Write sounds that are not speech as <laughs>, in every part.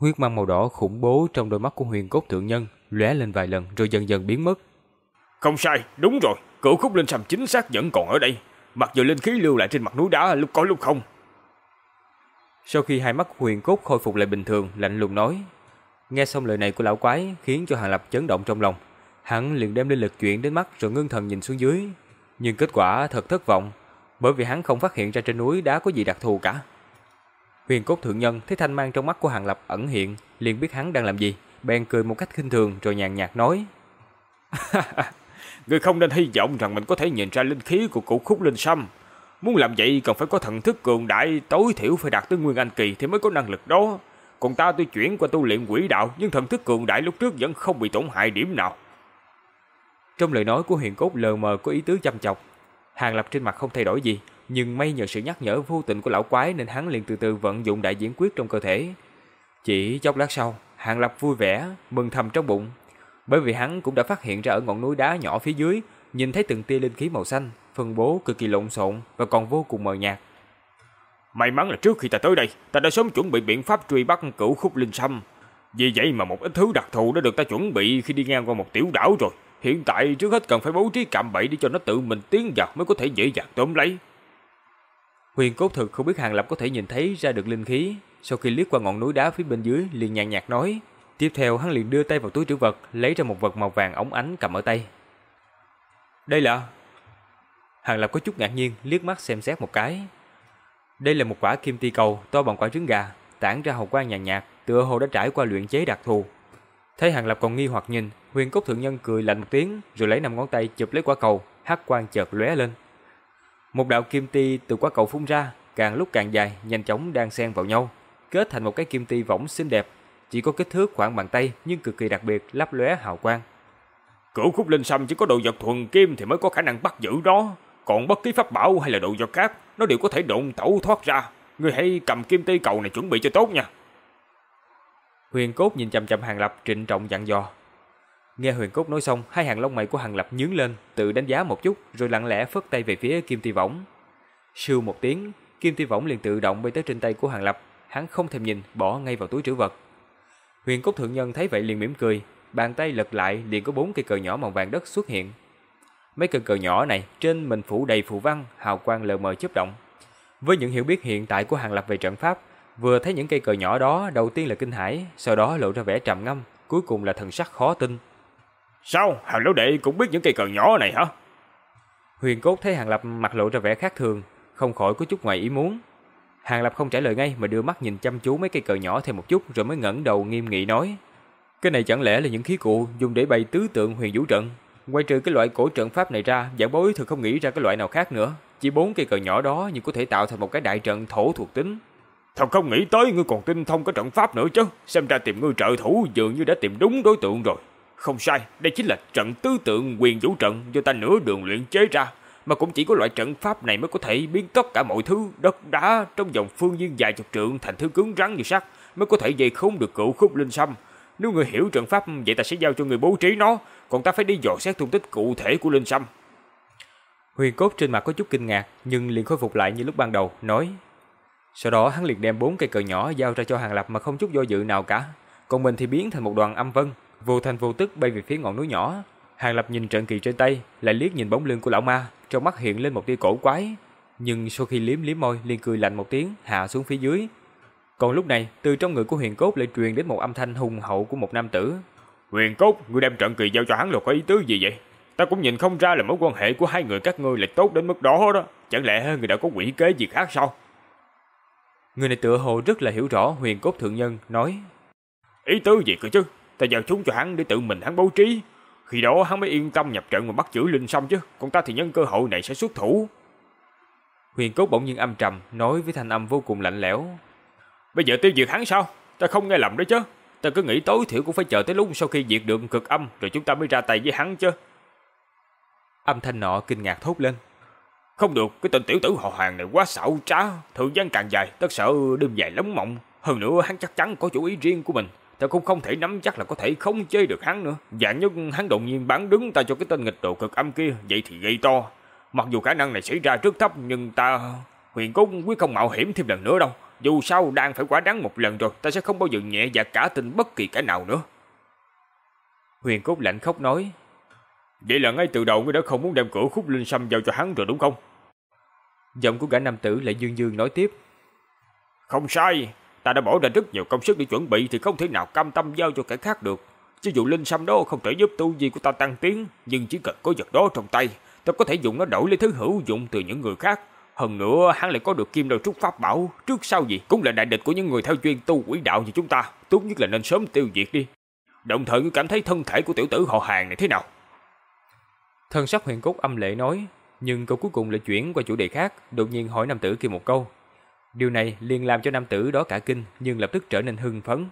Huyết mang màu đỏ khủng bố trong đôi mắt của huyền cốt thượng nhân lóe lên vài lần rồi dần dần biến mất. Không sai, đúng rồi, cửu khúc linh sâm chính xác vẫn còn ở đây. Mặc dù linh khí lưu lại trên mặt núi đá lúc có lúc không. Sau khi hai mắt huyền cốt khôi phục lại bình thường, lạnh lùng nói. Nghe xong lời này của lão quái khiến cho Hàng Lập chấn động trong lòng. Hắn liền đem linh lực chuyển đến mắt rồi ngưng thần nhìn xuống dưới. Nhưng kết quả thật thất vọng, bởi vì hắn không phát hiện ra trên núi đá có gì đặc thù cả. Huyền cốt thượng nhân thấy thanh mang trong mắt của Hàng Lập ẩn hiện, liền biết hắn đang làm gì, bèn cười một cách khinh thường rồi nhàn nhạt nói. <laughs> Người không nên hy vọng rằng mình có thể nhìn ra linh khí của cụ khúc linh sâm. Muốn làm vậy cần phải có thần thức cường đại, tối thiểu phải đạt tới Nguyên Anh Kỳ thì mới có năng lực đó. Còn ta tuy chuyển qua tu luyện quỷ đạo nhưng thần thức cường đại lúc trước vẫn không bị tổn hại điểm nào. Trong lời nói của huyền cốt lờ mờ có ý tứ chăm chọc. Hàng Lập trên mặt không thay đổi gì, nhưng may nhờ sự nhắc nhở vô tình của lão quái nên hắn liền từ từ vận dụng đại diễn quyết trong cơ thể. Chỉ chốc lát sau, Hàng Lập vui vẻ, mừng thầm trong bụng. Bởi vì hắn cũng đã phát hiện ra ở ngọn núi đá nhỏ phía dưới, nhìn thấy từng tia linh khí màu xanh, phân bố cực kỳ lộn xộn và còn vô cùng mờ nhạt. May mắn là trước khi ta tới đây, ta đã sớm chuẩn bị biện pháp truy bắt cửu khúc linh sâm. Vì vậy mà một ít thứ đặc thù đã được ta chuẩn bị khi đi ngang qua một tiểu đảo rồi. Hiện tại trước hết cần phải bố trí cạm bẫy để cho nó tự mình tiến vào mới có thể dễ dàng tóm lấy. Huyền cốt thực không biết Hàng Lập có thể nhìn thấy ra được linh khí. Sau khi liếc qua ngọn núi đá phía bên dưới, liền nhàn nhạt nói. Tiếp theo hắn liền đưa tay vào túi trữ vật, lấy ra một vật màu vàng ống ánh cầm ở tay. Đây là... Hàng Lập có chút ngạc nhiên, liếc mắt xem xét một cái. Đây là một quả kim ti cầu to bằng quả trứng gà, tản ra hào quang nhàn nhạt, tựa hồ đã trải qua luyện chế đặc thù. Thấy Hàng Lập còn nghi hoặc nhìn, Huyền Cốt thượng nhân cười lạnh một tiếng, rồi lấy năm ngón tay chụp lấy quả cầu, hắc quang chợt lóe lên. Một đạo kim ti từ quả cầu phun ra, càng lúc càng dài, nhanh chóng đang xen vào nhau, kết thành một cái kim ti võng xinh đẹp, chỉ có kích thước khoảng bàn tay nhưng cực kỳ đặc biệt, lấp lóe hào quang. Cửu khúc linh sâm chỉ có đồ vật thuần kim thì mới có khả năng bắt giữ đó, còn bất kỳ pháp bảo hay là đồ vật khác, nó đều có thể độn tẩu thoát ra. Ngươi hãy cầm kim ti cầu này chuẩn bị cho tốt nha. Huyền Cốt nhìn chằm chằm Hàng Lập trịnh trọng dặn dò. Nghe Huyền Cốt nói xong, hai hàng lông mày của Hàng Lập nhướng lên, tự đánh giá một chút, rồi lặng lẽ phất tay về phía Kim Ti Võng. Sưu một tiếng, Kim Ti Võng liền tự động bay tới trên tay của Hàng Lập, hắn không thèm nhìn, bỏ ngay vào túi trữ vật. Huyền Cốt thượng nhân thấy vậy liền mỉm cười, bàn tay lật lại liền có bốn cây cờ nhỏ màu vàng đất xuất hiện. Mấy cây cờ nhỏ này trên mình phủ đầy phù văn, hào quang lờ mờ chớp động. Với những hiểu biết hiện tại của Hàng Lập về trận pháp, vừa thấy những cây cờ nhỏ đó, đầu tiên là kinh hãi, sau đó lộ ra vẻ trầm ngâm, cuối cùng là thần sắc khó tin. Sao, Hàng lão đệ cũng biết những cây cờ nhỏ này hả? Huyền Cốt thấy Hàng Lập mặt lộ ra vẻ khác thường, không khỏi có chút ngoài ý muốn. Hàng Lập không trả lời ngay mà đưa mắt nhìn chăm chú mấy cây cờ nhỏ thêm một chút rồi mới ngẩng đầu nghiêm nghị nói. Cái này chẳng lẽ là những khí cụ dùng để bày tứ tượng huyền vũ trận? Ngoài trừ cái loại cổ trận pháp này ra, giảng bối thực không nghĩ ra cái loại nào khác nữa. Chỉ bốn cây cờ nhỏ đó nhưng có thể tạo thành một cái đại trận thổ thuộc tính. Thật không nghĩ tới ngươi còn tinh thông cái trận pháp nữa chứ. Xem ra tìm ngươi trợ thủ dường như đã tìm đúng đối tượng rồi. Không sai, đây chính là trận tứ tượng quyền vũ trận do ta nửa đường luyện chế ra. Mà cũng chỉ có loại trận pháp này mới có thể biến tất cả mọi thứ đất đá trong vòng phương viên dài chục trượng thành thứ cứng rắn như sắt mới có thể dày không được cựu khúc linh sâm Nếu người hiểu trận pháp vậy ta sẽ giao cho người bố trí nó, còn ta phải đi dò xét tung tích cụ thể của linh sâm Huyền cốt trên mặt có chút kinh ngạc, nhưng liền khôi phục lại như lúc ban đầu, nói. Sau đó hắn liền đem bốn cây cờ nhỏ giao ra cho Hàng Lập mà không chút do dự nào cả. Còn mình thì biến thành một đoàn âm vân, vô thành vô tức bay về phía ngọn núi nhỏ. Hàng Lập nhìn trận kỳ trên tay, lại liếc nhìn bóng lưng của lão ma, trong mắt hiện lên một tia cổ quái. Nhưng sau khi liếm liếm môi, liền cười lạnh một tiếng, hạ xuống phía dưới. Còn lúc này, từ trong người của Huyền Cốt lại truyền đến một âm thanh hùng hậu của một nam tử. Huyền Cốt, ngươi đem trận kỳ giao cho hắn là có ý tứ gì vậy? Ta cũng nhìn không ra là mối quan hệ của hai người các ngươi lại tốt đến mức đó đó. Chẳng lẽ người đã có quỷ kế gì khác sao? Người này tựa hồ rất là hiểu rõ Huyền Cốt Thượng Nhân, nói. Ý tứ gì cơ chứ? Ta giao chúng cho hắn để tự mình hắn bố trí. Khi đó hắn mới yên tâm nhập trận mà bắt chữ linh xong chứ. Còn ta thì nhân cơ hội này sẽ xuất thủ. Huyền Cốt bỗng nhiên âm trầm, nói với thanh âm vô cùng lạnh lẽo. Bây giờ tiêu diệt hắn sao? Ta không nghe lầm đấy chứ. Ta cứ nghĩ tối thiểu cũng phải chờ tới lúc sau khi diệt được cực âm rồi chúng ta mới ra tay với hắn chứ. Âm thanh nọ kinh ngạc thốt lên. Không được, cái tên tiểu tử họ hàng này quá xảo trá, thời gian càng dài, tất sợ đêm dài lắm mộng. Hơn nữa hắn chắc chắn có chủ ý riêng của mình, ta cũng không thể nắm chắc là có thể không chơi được hắn nữa. Dạng nhất hắn đột nhiên bán đứng ta cho cái tên nghịch độ cực âm kia, vậy thì gây to. Mặc dù khả năng này xảy ra rất thấp nhưng ta huyền cốt quyết không mạo hiểm thêm lần nữa đâu. Dù sao đang phải quả đắng một lần rồi, ta sẽ không bao giờ nhẹ dạ cả tin bất kỳ cái nào nữa. Huyền Cốt lạnh khóc nói. Vậy là ngay từ đầu ngươi đã không muốn đem cửa khúc linh sâm giao cho hắn rồi đúng không? Giọng của gã nam tử lại dương dương nói tiếp. Không sai, ta đã bỏ ra rất nhiều công sức để chuẩn bị thì không thể nào cam tâm giao cho kẻ khác được. Cho dù linh sâm đó không thể giúp tu vi của ta tăng tiến, nhưng chỉ cần có vật đó trong tay, ta có thể dùng nó đổi lấy thứ hữu dụng từ những người khác. Hơn nữa, hắn lại có được kim đầu trúc pháp bảo, trước sau gì cũng là đại địch của những người theo chuyên tu quỷ đạo như chúng ta, tốt nhất là nên sớm tiêu diệt đi. Đồng thời ngươi cảm thấy thân thể của tiểu tử họ hàng này thế nào? thần sắc huyền cốt âm lệ nói, nhưng câu cuối cùng lại chuyển qua chủ đề khác, đột nhiên hỏi nam tử kia một câu. Điều này liền làm cho nam tử đó cả kinh, nhưng lập tức trở nên hưng phấn.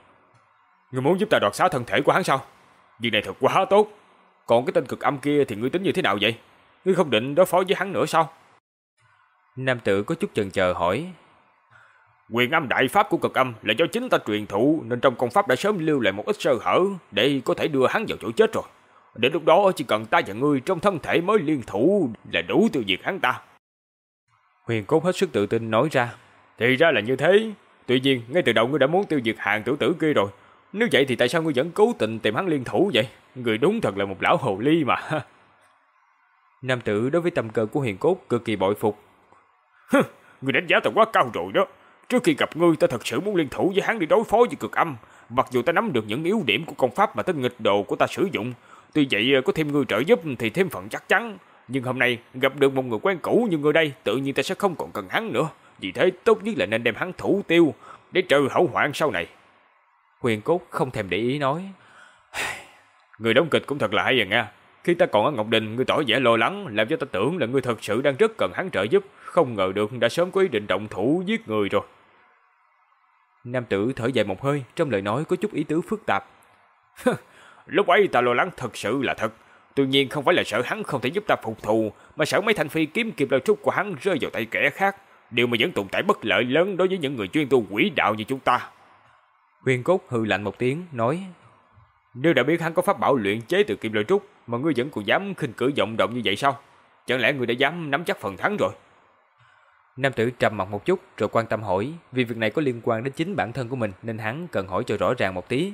Ngươi muốn giúp ta đoạt xá thân thể của hắn sao? Việc này thật quá tốt. Còn cái tên cực âm kia thì ngươi tính như thế nào vậy? Ngươi không định đối phó với hắn nữa sao? Nam tử có chút chần chờ hỏi. Quyền âm đại pháp của cực âm là do chính ta truyền thụ nên trong công pháp đã sớm lưu lại một ít sơ hở để có thể đưa hắn vào chỗ chết rồi. Đến lúc đó chỉ cần ta và ngươi trong thân thể mới liên thủ là đủ tiêu diệt hắn ta. Huyền cốt hết sức tự tin nói ra. Thì ra là như thế. Tuy nhiên, ngay từ đầu ngươi đã muốn tiêu diệt hàng tiểu tử kia rồi. Nếu vậy thì tại sao ngươi vẫn cố tình tìm hắn liên thủ vậy? Người đúng thật là một lão hồ ly mà. <laughs> Nam tử đối với tâm cơ của huyền cốt cực kỳ bội phục. <laughs> hừ, ngươi đánh giá ta quá cao rồi đó. Trước khi gặp ngươi ta thật sự muốn liên thủ với hắn để đối phó với cực âm. Mặc dù ta nắm được những yếu điểm của công pháp mà tên nghịch đồ của ta sử dụng. Tuy vậy ờ, có thêm ngươi trợ giúp thì thêm phần chắc chắn. Nhưng hôm nay gặp được một người quen cũ như ngươi đây tự nhiên ta sẽ không còn cần hắn nữa. Vì thế tốt nhất là nên đem hắn thủ tiêu để trừ hậu hoạn sau này. Huyền cốt không thèm để ý nói. <sighs> Người đóng kịch cũng thật là hay à nha. Khi ta còn ở Ngọc Đình, ngươi tỏ vẻ lo lắng, làm cho ta tưởng là ngươi thật sự đang rất cần hắn trợ giúp, không ngờ được đã sớm có ý định động thủ giết người rồi. Nam tử thở dài một hơi, trong lời nói có chút ý tứ phức tạp. <laughs> Lúc ấy ta lo lắng thật sự là thật. Tuy nhiên không phải là sợ hắn không thể giúp ta phục thù, mà sợ mấy thanh phi kiếm kịp lời trúc của hắn rơi vào tay kẻ khác. Điều mà vẫn tồn tại bất lợi lớn đối với những người chuyên tu quỷ đạo như chúng ta. Huyền cốt hừ lạnh một tiếng, nói Nếu đã biết hắn có pháp bảo luyện chế từ kim lợi trúc, mà ngươi vẫn còn dám khinh cử vọng động như vậy sao? Chẳng lẽ ngươi đã dám nắm chắc phần thắng rồi? Nam tử trầm mặt một chút rồi quan tâm hỏi, vì việc này có liên quan đến chính bản thân của mình nên hắn cần hỏi cho rõ ràng một tí.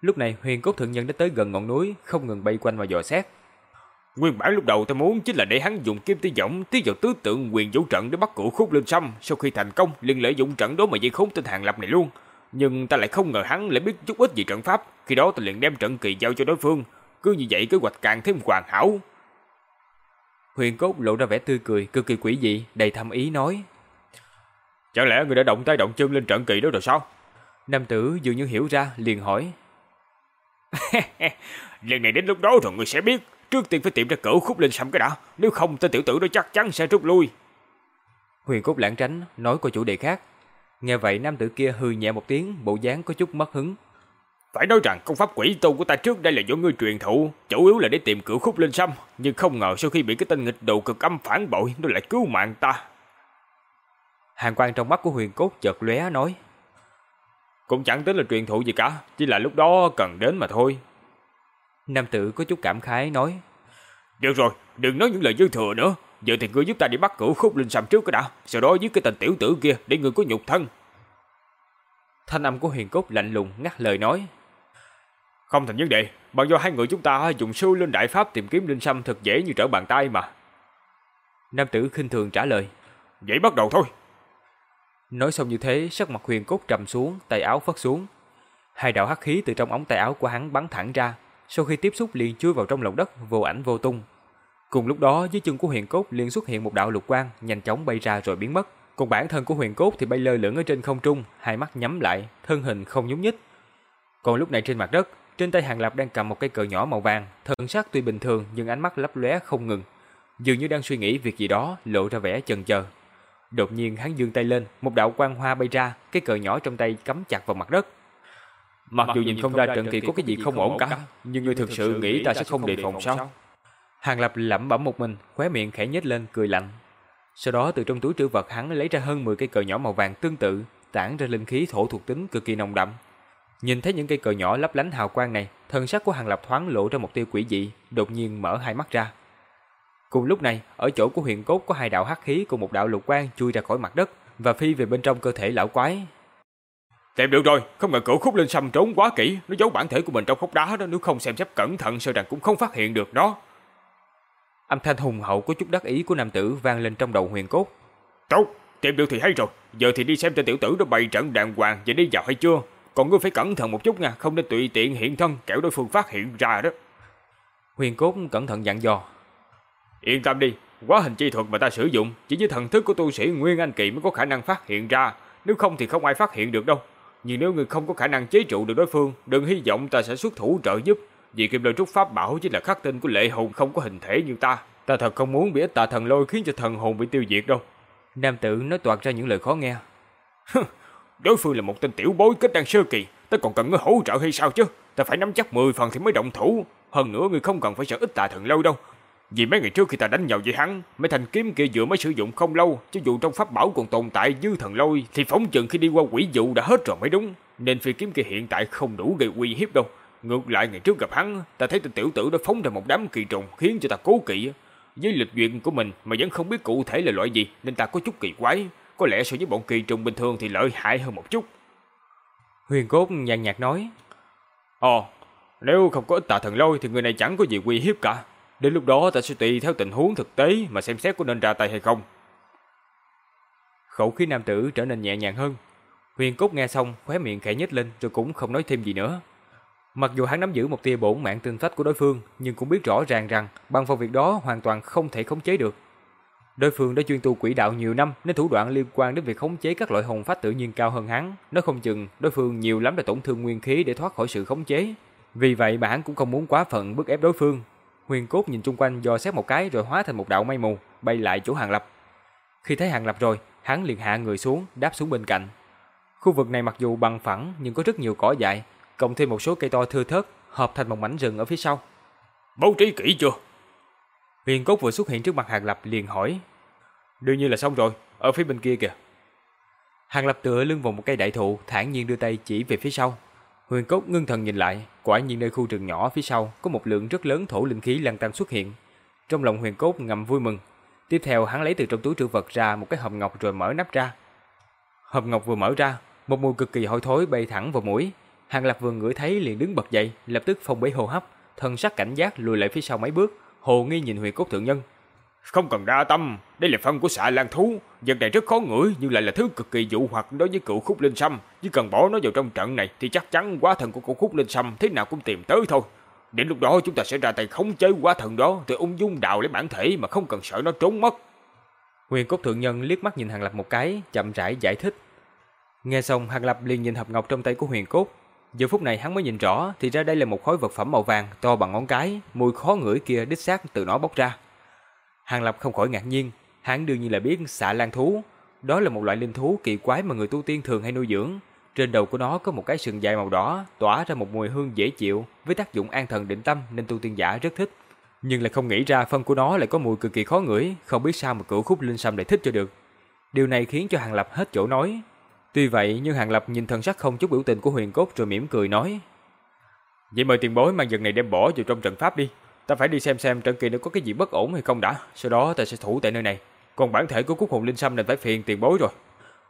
Lúc này huyền cốt thượng nhân đã tới gần ngọn núi, không ngừng bay quanh và dò xét. Nguyên bản lúc đầu ta muốn chính là để hắn dùng kim ti võng tiến vào tứ tượng quyền vũ trận để bắt cụ khúc lên xăm. Sau khi thành công, liền lợi dụng trận đó mà dây khốn tên hàng lập này luôn. Nhưng ta lại không ngờ hắn lại biết chút ít về trận pháp. Khi đó ta liền đem trận kỳ giao cho đối phương. Cứ như vậy kế hoạch càng thêm hoàn hảo. Huyền cốt lộ ra vẻ tươi cười, cực kỳ quỷ dị, đầy thâm ý nói. Chẳng lẽ người đã động tay động chân lên trận kỳ đó rồi sao? Nam tử dường như hiểu ra, liền hỏi. <laughs> Lần này đến lúc đó rồi người sẽ biết. Trước tiên phải tìm ra cỡ khúc lên xăm cái đã. Nếu không tên tiểu tử đó chắc chắn sẽ rút lui. Huyền cốt lãng tránh, nói qua chủ đề khác. Nghe vậy nam tử kia hừ nhẹ một tiếng, bộ dáng có chút mất hứng. Phải nói rằng công pháp quỷ tu của ta trước đây là do ngươi truyền thụ, chủ yếu là để tìm cửa khúc lên xăm, nhưng không ngờ sau khi bị cái tên nghịch đồ cực âm phản bội, nó lại cứu mạng ta. Hàng quan trong mắt của huyền cốt chợt lóe nói. Cũng chẳng tính là truyền thụ gì cả, chỉ là lúc đó cần đến mà thôi. Nam tử có chút cảm khái nói. Được rồi, đừng nói những lời dư thừa nữa. Giờ thì ngươi giúp ta đi bắt cửa khúc linh xăm trước cái đã, sau đó giết cái tên tiểu tử kia để ngươi có nhục thân. Thanh âm của huyền cốt lạnh lùng ngắt lời nói. Không thành vấn đề, bằng do hai người chúng ta dùng sư lên đại pháp tìm kiếm linh sâm thật dễ như trở bàn tay mà. Nam tử khinh thường trả lời. Vậy bắt đầu thôi. Nói xong như thế, sắc mặt huyền cốt trầm xuống, tay áo phất xuống. Hai đạo hắc khí từ trong ống tay áo của hắn bắn thẳng ra, sau khi tiếp xúc liền chui vào trong lòng đất vô ảnh vô tung. Cùng lúc đó, dưới chân của huyền cốt liền xuất hiện một đạo lục quang, nhanh chóng bay ra rồi biến mất. Còn bản thân của huyền cốt thì bay lơ lửng ở trên không trung, hai mắt nhắm lại, thân hình không nhúc nhích. Còn lúc này trên mặt đất, trên tay Hàng Lập đang cầm một cây cờ nhỏ màu vàng, thân sắc tuy bình thường nhưng ánh mắt lấp lóe không ngừng, dường như đang suy nghĩ việc gì đó, lộ ra vẻ chần chờ. Đột nhiên hắn giương tay lên, một đạo quang hoa bay ra, cái cờ nhỏ trong tay cắm chặt vào mặt đất. Mặc dù nhìn không ra trận kỳ có cái gì không ổn cả, nhưng ngươi thực sự nghĩ ta sẽ không đề phòng sao? Hàng Lập lẩm bẩm một mình, khóe miệng khẽ nhếch lên cười lạnh. Sau đó từ trong túi trữ vật hắn lấy ra hơn 10 cây cờ nhỏ màu vàng tương tự, tản ra linh khí thổ thuộc tính cực kỳ nồng đậm. Nhìn thấy những cây cờ nhỏ lấp lánh hào quang này, thần sắc của Hàng Lập thoáng lộ ra một tia quỷ dị, đột nhiên mở hai mắt ra. Cùng lúc này, ở chỗ của huyền cốt có hai đạo hắc khí cùng một đạo lục quang chui ra khỏi mặt đất, và phi về bên trong cơ thể lão quái. Tìm được rồi, không ngờ cửu khúc linh sâm trốn quá kỹ, nó giấu bản thể của mình trong khúc đá đó, nếu không xem xét cẩn thận sợ rằng cũng không phát hiện được nó. Âm thanh hùng hậu có chút đắc ý của nam tử vang lên trong đầu huyền cốt. Tốt, tìm được thì hay rồi, giờ thì đi xem tên tiểu tử đó bày trận đàng hoàng và đi vào hay chưa. Còn ngươi phải cẩn thận một chút nha, không nên tùy tiện hiện thân, kẻo đối phương phát hiện ra đó. Huyền cốt cẩn thận dặn dò. Yên tâm đi, quá hình chi thuật mà ta sử dụng, chỉ với thần thức của tu sĩ Nguyên Anh Kỳ mới có khả năng phát hiện ra, nếu không thì không ai phát hiện được đâu. Nhưng nếu người không có khả năng chế trụ được đối phương, đừng hy vọng ta sẽ xuất thủ trợ giúp, vì kim lôi trúc pháp bảo chính là khắc tinh của lệ hồn không có hình thể như ta. Ta thật không muốn bị ít tà thần lôi khiến cho thần hồn bị tiêu diệt đâu. Nam tử nói toạc ra những lời khó nghe. đối phương là một tên tiểu bối kết đan sơ kỳ, ta còn cần ngươi hỗ trợ hay sao chứ? Ta phải nắm chắc 10 phần thì mới động thủ. Hơn nữa ngươi không cần phải sợ ít tà thần lâu đâu. Vì mấy ngày trước khi ta đánh nhau với hắn, mấy thanh kiếm kia vừa mới sử dụng không lâu, cho dù trong pháp bảo còn tồn tại dư thần lôi, thì phóng chừng khi đi qua quỷ dụ đã hết rồi mới đúng. Nên phi kiếm kia hiện tại không đủ gây uy hiếp đâu. Ngược lại ngày trước gặp hắn, ta thấy tên tiểu tử đã phóng ra một đám kỳ trùng khiến cho ta cố kỵ. Với lịch duyệt của mình mà vẫn không biết cụ thể là loại gì nên ta có chút kỳ quái. Có lẽ so với bọn kỳ trùng bình thường thì lợi hại hơn một chút. Huyền cốt nhàn nhạt nói. Ồ, nếu không có ít tà thần lôi thì người này chẳng có gì uy hiếp cả. Đến lúc đó ta sẽ tùy theo tình huống thực tế mà xem xét có nên ra tay hay không. Khẩu khí nam tử trở nên nhẹ nhàng hơn. Huyền cốt nghe xong khóe miệng khẽ nhếch lên rồi cũng không nói thêm gì nữa. Mặc dù hắn nắm giữ một tia bổn mạng tinh phách của đối phương, nhưng cũng biết rõ ràng rằng bằng vào việc đó hoàn toàn không thể khống chế được. Đối phương đã chuyên tu quỷ đạo nhiều năm nên thủ đoạn liên quan đến việc khống chế các loại hồn phách tự nhiên cao hơn hắn. Nó không chừng đối phương nhiều lắm là tổn thương nguyên khí để thoát khỏi sự khống chế. Vì vậy mà hắn cũng không muốn quá phận bức ép đối phương. Huyền cốt nhìn chung quanh dò xét một cái rồi hóa thành một đạo mây mù, bay lại chỗ Hàng Lập. Khi thấy Hàng Lập rồi, hắn liền hạ người xuống, đáp xuống bên cạnh. Khu vực này mặc dù bằng phẳng nhưng có rất nhiều cỏ dại, cộng thêm một số cây to thưa thớt, hợp thành một mảnh rừng ở phía sau. Bố trí kỹ chưa? Huyền cốt vừa xuất hiện trước mặt Hàng Lập liền hỏi. Đương nhiên là xong rồi, ở phía bên kia kìa. Hàng Lập tựa lưng vào một cây đại thụ, thản nhiên đưa tay chỉ về phía sau. Huyền cốt ngưng thần nhìn lại, quả nhiên nơi khu rừng nhỏ phía sau có một lượng rất lớn thổ linh khí lan tăng xuất hiện. Trong lòng Huyền cốt ngầm vui mừng. Tiếp theo hắn lấy từ trong túi trữ vật ra một cái hộp ngọc rồi mở nắp ra. Hộp ngọc vừa mở ra, một mùi cực kỳ hôi thối bay thẳng vào mũi. Hàng Lập vừa ngửi thấy liền đứng bật dậy, lập tức phong bế hô hấp, thân sắc cảnh giác lùi lại phía sau mấy bước, hồ nghi nhìn Huyền cốt thượng nhân. Không cần đa tâm, đây là phân của xạ lan thú, vật này rất khó ngửi nhưng lại là thứ cực kỳ dụ hoặc đối với cựu khúc linh sâm, chỉ cần bỏ nó vào trong trận này thì chắc chắn quá thần của cựu khúc linh sâm thế nào cũng tìm tới thôi. Đến lúc đó chúng ta sẽ ra tay khống chế quá thần đó, từ ung dung đào lấy bản thể mà không cần sợ nó trốn mất. Huyền cốt thượng nhân liếc mắt nhìn Hàng Lập một cái, chậm rãi giải thích. Nghe xong Hàng Lập liền nhìn hộp ngọc trong tay của Huyền cốt. Giờ phút này hắn mới nhìn rõ thì ra đây là một khối vật phẩm màu vàng to bằng ngón cái, mùi khó ngửi kia đích xác từ nó bốc ra. Hàng Lập không khỏi ngạc nhiên, hắn đương nhiên là biết xạ lan thú. Đó là một loại linh thú kỳ quái mà người tu tiên thường hay nuôi dưỡng. Trên đầu của nó có một cái sừng dài màu đỏ, tỏa ra một mùi hương dễ chịu, với tác dụng an thần định tâm nên tu tiên giả rất thích. Nhưng lại không nghĩ ra phân của nó lại có mùi cực kỳ khó ngửi, không biết sao mà cửu khúc linh sâm lại thích cho được. Điều này khiến cho Hàng Lập hết chỗ nói. Tuy vậy, nhưng Hàng Lập nhìn thần sắc không chút biểu tình của huyền cốt rồi mỉm cười nói. Vậy mời tiền bối mang vật này đem bỏ vào trong trận pháp đi. Ta phải đi xem xem trận kỳ nó có cái gì bất ổn hay không đã, sau đó ta sẽ thủ tại nơi này. Còn bản thể của cúc hồn linh sâm nên phải phiền tiền bối rồi.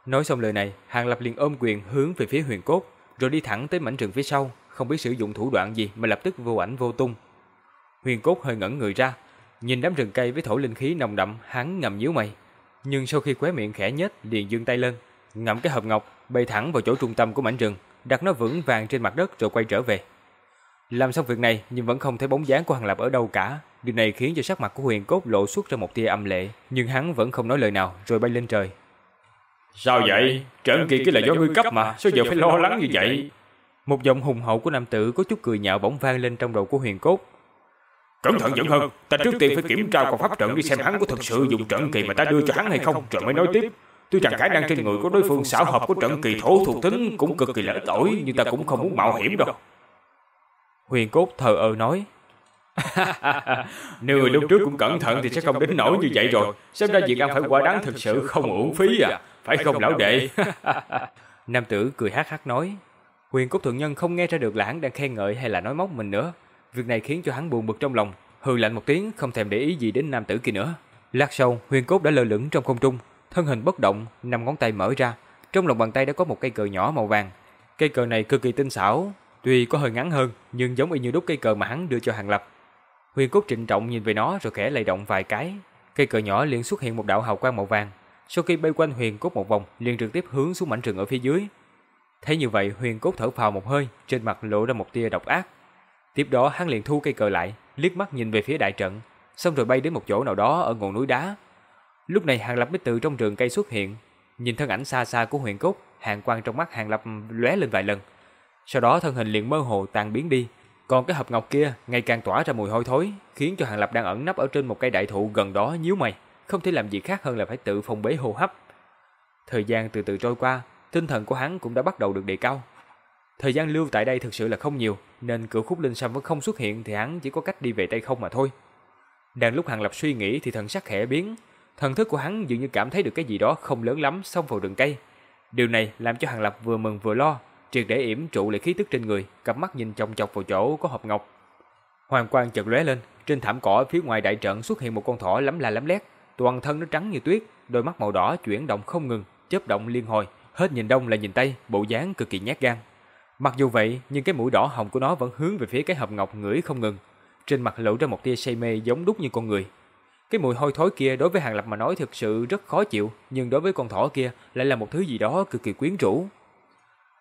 Nói xong lời này, Hàng Lập liền ôm quyền hướng về phía huyền cốt, rồi đi thẳng tới mảnh rừng phía sau, không biết sử dụng thủ đoạn gì mà lập tức vô ảnh vô tung. Huyền cốt hơi ngẩn người ra, nhìn đám rừng cây với thổ linh khí nồng đậm, hắn ngầm nhíu mày. Nhưng sau khi khóe miệng khẽ nhếch, liền giương tay lên, ngậm cái hộp ngọc, bay thẳng vào chỗ trung tâm của mảnh rừng, đặt nó vững vàng trên mặt đất rồi quay trở về. Làm xong việc này nhưng vẫn không thấy bóng dáng của Hàng Lập ở đâu cả. Điều này khiến cho sắc mặt của Huyền Cốt lộ xuất ra một tia âm lệ, nhưng hắn vẫn không nói lời nào rồi bay lên trời. Sao vậy? Trận kỳ cái là do ngươi cấp mà, sao giờ phải lo lắng như vậy? Một giọng hùng hậu của nam tử có chút cười nhạo bỗng vang lên trong đầu của Huyền Cốt. Cẩn thận vẫn hơn, ta trước tiên phải kiểm tra còn pháp trận đi xem hắn có thực sự dùng trận kỳ mà ta đưa cho hắn hay không, rồi mới nói tiếp. Tuy rằng khả năng trên người của đối phương xảo hợp của trận kỳ thổ thuộc tính cũng cực kỳ là ít ỏi, nhưng ta cũng không muốn mạo hiểm đâu. Huyền Cốt thờ ơ nói. <laughs> Nếu lúc trước cũng cẩn thận thì sẽ không đến nỗi như vậy rồi. Xem ra việc ăn phải quả đáng thực sự không uổng phí à. Phải không lão đệ? <laughs> Nam tử cười hát hát nói. Huyền Cốt Thượng Nhân không nghe ra được là hắn đang khen ngợi hay là nói móc mình nữa. Việc này khiến cho hắn buồn bực trong lòng. Hừ lạnh một tiếng không thèm để ý gì đến nam tử kia nữa. Lát sau, Huyền Cốt đã lơ lửng trong không trung. thân hình bất động, năm ngón tay mở ra, trong lòng bàn tay đã có một cây cờ nhỏ màu vàng. Cây cờ này cực kỳ tinh xảo, tuy có hơi ngắn hơn, nhưng giống y như đúc cây cờ mà hắn đưa cho Hàng Lập. Huyền Cốt trịnh trọng nhìn về nó rồi khẽ lay động vài cái, cây cờ nhỏ liền xuất hiện một đạo hào quang màu vàng. Sau khi bay quanh Huyền Cốt một vòng, liền trực tiếp hướng xuống mảnh rừng ở phía dưới. Thấy như vậy, Huyền Cốt thở phào một hơi, trên mặt lộ ra một tia độc ác. Tiếp đó hắn liền thu cây cờ lại, liếc mắt nhìn về phía đại trận, xong rồi bay đến một chỗ nào đó ở ngọn núi đá. Lúc này Hàng Lập mới từ trong rừng cây xuất hiện, nhìn thân ảnh xa xa của Huyền Cốt, hàng quang trong mắt Hàng Lập lóe lên vài lần. Sau đó thân hình liền mơ hồ tan biến đi, còn cái hộp ngọc kia ngày càng tỏa ra mùi hôi thối, khiến cho Hàng Lập đang ẩn nấp ở trên một cây đại thụ gần đó nhíu mày, không thể làm gì khác hơn là phải tự phong bế hô hấp. Thời gian từ từ trôi qua, tinh thần của hắn cũng đã bắt đầu được đề cao. Thời gian lưu tại đây thực sự là không nhiều, nên cửa khúc linh sâm vẫn không xuất hiện thì hắn chỉ có cách đi về Tây không mà thôi. Đang lúc Hàng Lập suy nghĩ thì thần sắc khẽ biến, thần thức của hắn dường như cảm thấy được cái gì đó không lớn lắm xông vào rừng cây. Điều này làm cho Hàng Lập vừa mừng vừa lo, triệt để yểm trụ lại khí tức trên người, cặp mắt nhìn chòng chọc vào chỗ có hộp ngọc. Hoàng quang chợt lóe lên, trên thảm cỏ phía ngoài đại trận xuất hiện một con thỏ lấm la lấm lét, toàn thân nó trắng như tuyết, đôi mắt màu đỏ chuyển động không ngừng, chớp động liên hồi, hết nhìn đông lại nhìn tây, bộ dáng cực kỳ nhát gan. Mặc dù vậy, nhưng cái mũi đỏ hồng của nó vẫn hướng về phía cái hộp ngọc ngửi không ngừng, trên mặt lộ ra một tia say mê giống đúc như con người. Cái mùi hôi thối kia đối với Hàng Lập mà nói thực sự rất khó chịu, nhưng đối với con thỏ kia lại là một thứ gì đó cực kỳ quyến rũ.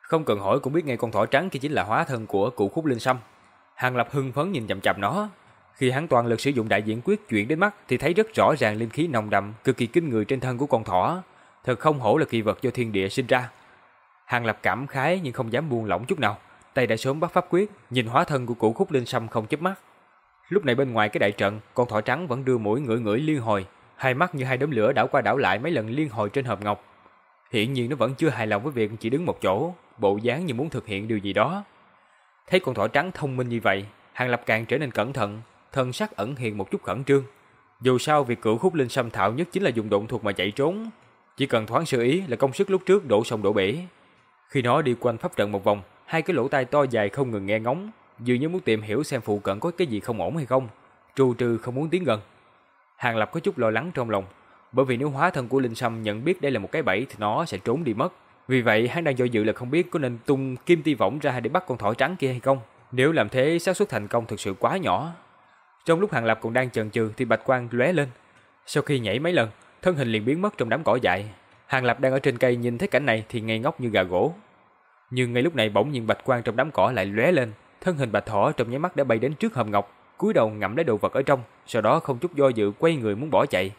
Không cần hỏi cũng biết ngay con thỏ trắng kia chính là hóa thân của cụ khúc linh sâm. Hàng Lập hưng phấn nhìn chằm chằm nó. Khi hắn toàn lực sử dụng đại diện quyết chuyển đến mắt thì thấy rất rõ ràng linh khí nồng đậm, cực kỳ kinh người trên thân của con thỏ. Thật không hổ là kỳ vật do thiên địa sinh ra. Hàng Lập cảm khái nhưng không dám buông lỏng chút nào. Tay đã sớm bắt pháp quyết, nhìn hóa thân của cụ khúc linh sâm không chớp mắt. Lúc này bên ngoài cái đại trận, con thỏ trắng vẫn đưa mũi ngửi ngửi liên hồi, hai mắt như hai đốm lửa đảo qua đảo lại mấy lần liên hồi trên hộp ngọc. Hiện nhiên nó vẫn chưa hài lòng với việc chỉ đứng một chỗ, bộ dáng như muốn thực hiện điều gì đó. Thấy con thỏ trắng thông minh như vậy, Hàng Lập càng trở nên cẩn thận, thân sắc ẩn hiện một chút khẩn trương. Dù sao việc cửu khúc linh xâm thạo nhất chính là dùng động thuật mà chạy trốn, chỉ cần thoáng sơ ý là công sức lúc trước đổ sông đổ bể. Khi nó đi quanh pháp trận một vòng, hai cái lỗ tai to dài không ngừng nghe ngóng, dường như muốn tìm hiểu xem phụ cận có cái gì không ổn hay không, trù trừ không muốn tiến gần. Hàng Lập có chút lo lắng trong lòng, bởi vì nếu hóa thân của Linh Sâm nhận biết đây là một cái bẫy thì nó sẽ trốn đi mất. Vì vậy hắn đang do dự là không biết có nên tung kim ti võng ra để bắt con thỏ trắng kia hay không. Nếu làm thế xác suất thành công thực sự quá nhỏ. Trong lúc Hàng Lập còn đang chần chừ thì bạch quang lóe lên. Sau khi nhảy mấy lần, thân hình liền biến mất trong đám cỏ dại. Hàng Lập đang ở trên cây nhìn thấy cảnh này thì ngây ngốc như gà gỗ. Nhưng ngay lúc này bỗng nhiên bạch quang trong đám cỏ lại lóe lên, thân hình bạch thỏ trong nháy mắt đã bay đến trước hầm ngọc, cúi đầu ngậm lấy đồ vật ở trong, sau đó không chút do dự quay người muốn bỏ chạy.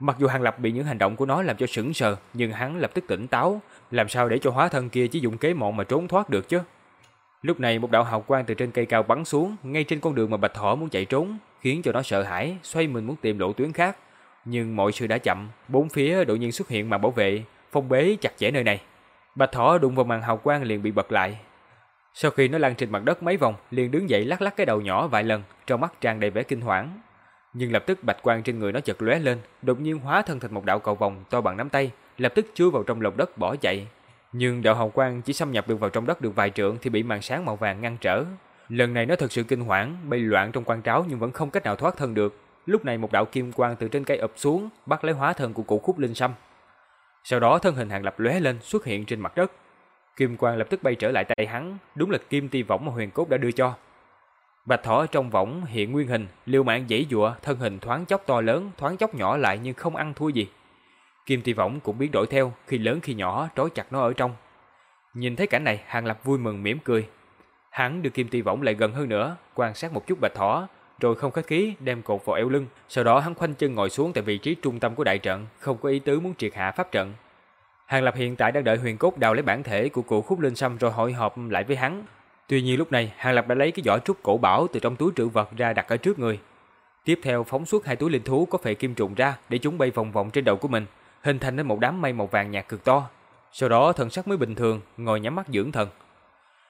Mặc dù Hàng Lập bị những hành động của nó làm cho sững sờ, nhưng hắn lập tức tỉnh táo, làm sao để cho hóa thân kia chỉ dùng kế mọn mà trốn thoát được chứ? Lúc này một đạo hào quang từ trên cây cao bắn xuống, ngay trên con đường mà Bạch Thỏ muốn chạy trốn, khiến cho nó sợ hãi, xoay mình muốn tìm lộ tuyến khác. Nhưng mọi sự đã chậm, bốn phía đột nhiên xuất hiện màn bảo vệ, phong bế chặt chẽ nơi này. Bạch Thỏ đụng vào màn hào quang liền bị bật lại. Sau khi nó lăn trên mặt đất mấy vòng, liền đứng dậy lắc lắc cái đầu nhỏ vài lần, trong mắt tràn đầy vẻ kinh hoàng. Nhưng lập tức bạch quang trên người nó chợt lóe lên, đột nhiên hóa thân thành một đạo cầu vòng to bằng nắm tay, lập tức chui vào trong lòng đất bỏ chạy. Nhưng đạo hồng quang chỉ xâm nhập được vào trong đất được vài trượng thì bị màn sáng màu vàng ngăn trở. Lần này nó thật sự kinh hoàng, bay loạn trong quan tráo nhưng vẫn không cách nào thoát thân được. Lúc này một đạo kim quang từ trên cây ập xuống, bắt lấy hóa thân của cụ khúc linh sâm. Sau đó thân hình hàng lập lóe lên xuất hiện trên mặt đất. Kim quang lập tức bay trở lại tay hắn, đúng là kim ti võng mà huyền cốt đã đưa cho. Bạch thỏ trong võng hiện nguyên hình, liều mạng dãy dụa, thân hình thoáng chốc to lớn, thoáng chốc nhỏ lại nhưng không ăn thua gì. Kim ti võng cũng biến đổi theo, khi lớn khi nhỏ trói chặt nó ở trong. Nhìn thấy cảnh này, Hàng Lập vui mừng mỉm cười. Hắn đưa kim ti võng lại gần hơn nữa, quan sát một chút bạch thỏ, rồi không khách khí đem cột vào eo lưng, sau đó hắn khoanh chân ngồi xuống tại vị trí trung tâm của đại trận, không có ý tứ muốn triệt hạ pháp trận. Hàng Lập hiện tại đang đợi huyền cốt đào lấy bản thể của cụ khúc linh sâm rồi hội họp lại với hắn, Tuy nhiên lúc này, Hàng Lập đã lấy cái giỏ trúc cổ bảo từ trong túi trữ vật ra đặt ở trước người. Tiếp theo phóng xuất hai túi linh thú có phệ kim trùng ra để chúng bay vòng vòng trên đầu của mình, hình thành nên một đám mây màu vàng nhạt cực to. Sau đó thần sắc mới bình thường, ngồi nhắm mắt dưỡng thần.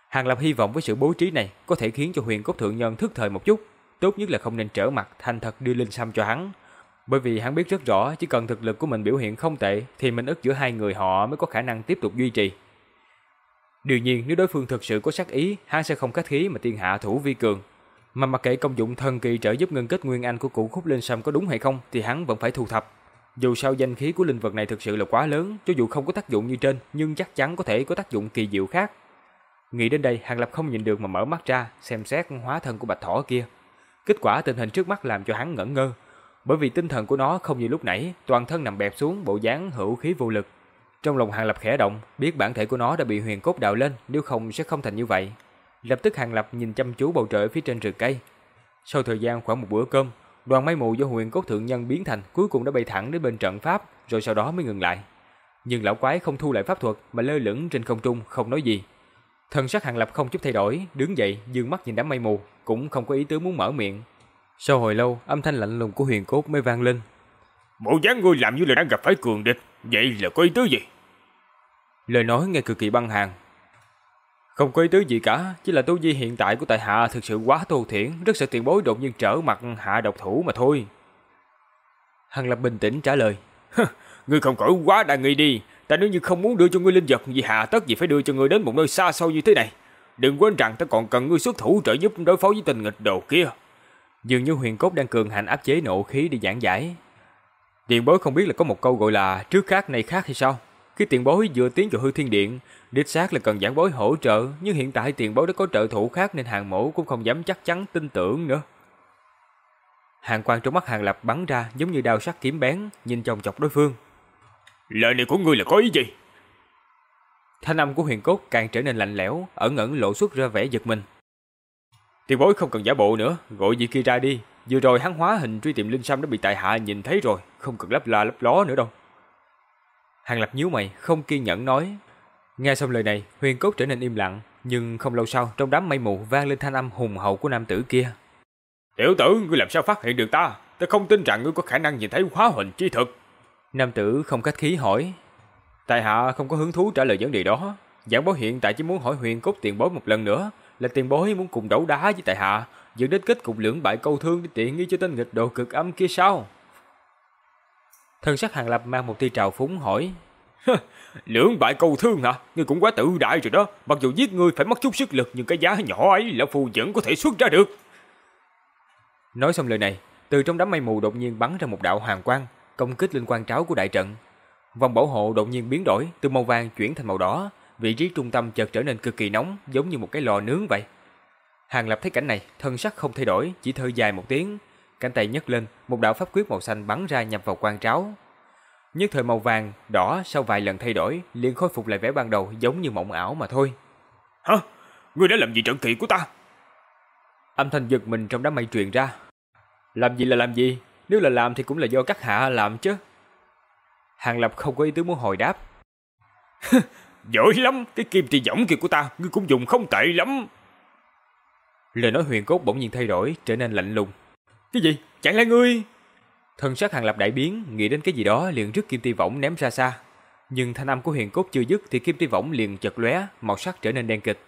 Hàng Lập hy vọng với sự bố trí này có thể khiến cho huyền cốt thượng nhân thức thời một chút, tốt nhất là không nên trở mặt thành thật đưa linh sam cho hắn. Bởi vì hắn biết rất rõ chỉ cần thực lực của mình biểu hiện không tệ thì mình ức giữa hai người họ mới có khả năng tiếp tục duy trì. Đương nhiên nếu đối phương thực sự có sát ý, hắn sẽ không khách khí mà tiên hạ thủ vi cường. Mà mặc kệ công dụng thần kỳ trợ giúp ngân kết nguyên anh của cụ khúc linh sâm có đúng hay không thì hắn vẫn phải thu thập. Dù sao danh khí của linh vật này thực sự là quá lớn, cho dù không có tác dụng như trên, nhưng chắc chắn có thể có tác dụng kỳ diệu khác. Nghĩ đến đây, Hàng Lập không nhìn được mà mở mắt ra, xem xét hóa thân của bạch thỏ kia. Kết quả tình hình trước mắt làm cho hắn ngẩn ngơ, bởi vì tinh thần của nó không như lúc nãy, toàn thân nằm bẹp xuống bộ dáng hữu khí vô lực. Trong lòng Hàng Lập khẽ động, biết bản thể của nó đã bị huyền cốt đào lên, nếu không sẽ không thành như vậy. Lập tức Hàng Lập nhìn chăm chú bầu trời phía trên rừng cây. Sau thời gian khoảng một bữa cơm, đoàn mây mù do huyền cốt thượng nhân biến thành cuối cùng đã bay thẳng đến bên trận pháp, rồi sau đó mới ngừng lại. Nhưng lão quái không thu lại pháp thuật mà lơ lửng trên không trung không nói gì. Thần sắc Hàng Lập không chút thay đổi, đứng dậy, dương mắt nhìn đám mây mù, cũng không có ý tứ muốn mở miệng. Sau hồi lâu, âm thanh lạnh lùng của huyền cốt mới vang lên. Bộ dáng ngươi làm như là đang gặp phải cường địch, vậy là có ý tứ gì? Lời nói nghe cực kỳ băng hàng. Không có ý tứ gì cả, chỉ là tu vi hiện tại của tại hạ thực sự quá thô thiển, rất sợ tiền bối đột nhiên trở mặt hạ độc thủ mà thôi. Hằng Lập bình tĩnh trả lời. ngươi không khỏi quá đa nghi đi, ta nếu như không muốn đưa cho ngươi linh vật vì hạ tất gì phải đưa cho ngươi đến một nơi xa xôi như thế này. Đừng quên rằng ta còn cần ngươi xuất thủ trợ giúp đối phó với tình nghịch đồ kia. Dường như huyền cốt đang cường hành áp chế nộ khí để giảng giải. Tiền bối không biết là có một câu gọi là trước khác này khác hay sao? Khi tiền bối vừa tiến vào hư thiên điện, đích xác là cần giảng bối hỗ trợ, nhưng hiện tại tiền bối đã có trợ thủ khác nên hàng mẫu cũng không dám chắc chắn tin tưởng nữa. Hàng quan trong mắt hàng lập bắn ra giống như đao sắc kiếm bén, nhìn chồng chọc đối phương. Lời này của ngươi là có ý gì? Thanh âm của huyền cốt càng trở nên lạnh lẽo, ẩn ẩn lộ xuất ra vẻ giật mình. Tiền bối không cần giả bộ nữa, gọi gì kia ra đi. Vừa rồi hắn hóa hình truy tìm linh sâm đã bị tại hạ nhìn thấy rồi, không cần lấp la lấp ló nữa đâu. Hàng Lập nhíu mày, không kiên nhẫn nói. Nghe xong lời này, huyền cốt trở nên im lặng, nhưng không lâu sau, trong đám mây mù vang lên thanh âm hùng hậu của nam tử kia. Tiểu tử, ngươi làm sao phát hiện được ta? Ta không tin rằng ngươi có khả năng nhìn thấy hóa hình chi thực. Nam tử không cách khí hỏi. Tại hạ không có hứng thú trả lời vấn đề đó. Giảng bối hiện tại chỉ muốn hỏi huyền cốt tiền bối một lần nữa, là tiền bối muốn cùng đấu đá với tại hạ, dẫn đến kết cục lưỡng bại câu thương để tiện nghi cho tên nghịch đồ cực âm kia sao? Thân sắc Hàng Lập mang một tia trào phúng hỏi. Lưỡng bại câu thương hả? Ngươi cũng quá tự đại rồi đó. Mặc dù giết ngươi phải mất chút sức lực nhưng cái giá nhỏ ấy lão phù vẫn có thể xuất ra được. Nói xong lời này, từ trong đám mây mù đột nhiên bắn ra một đạo hoàng quang, công kích lên quan tráo của đại trận. Vòng bảo hộ đột nhiên biến đổi, từ màu vàng chuyển thành màu đỏ, vị trí trung tâm chợt trở nên cực kỳ nóng, giống như một cái lò nướng vậy. Hàng Lập thấy cảnh này, thân sắc không thay đổi, chỉ thở dài một tiếng, cánh tay nhấc lên, một đạo pháp quyết màu xanh bắn ra nhập vào quan tráo. Nhất thời màu vàng, đỏ sau vài lần thay đổi, liền khôi phục lại vẻ ban đầu giống như mộng ảo mà thôi. Hả? Ngươi đã làm gì trận kỳ của ta? Âm thanh giật mình trong đám mây truyền ra. Làm gì là làm gì? Nếu là làm thì cũng là do các hạ làm chứ. Hàng Lập không có ý tứ muốn hồi đáp. Giỏi lắm, cái kim trì giọng kia của ta, ngươi cũng dùng không tệ lắm. Lời nói huyền cốt bỗng nhiên thay đổi, trở nên lạnh lùng. Cái gì? Chẳng lẽ ngươi... Thân sắc hàng lập đại biến, nghĩ đến cái gì đó liền rút kim ti võng ném ra xa. Nhưng thanh âm của huyền cốt chưa dứt thì kim ti võng liền chật lóe, màu sắc trở nên đen kịch.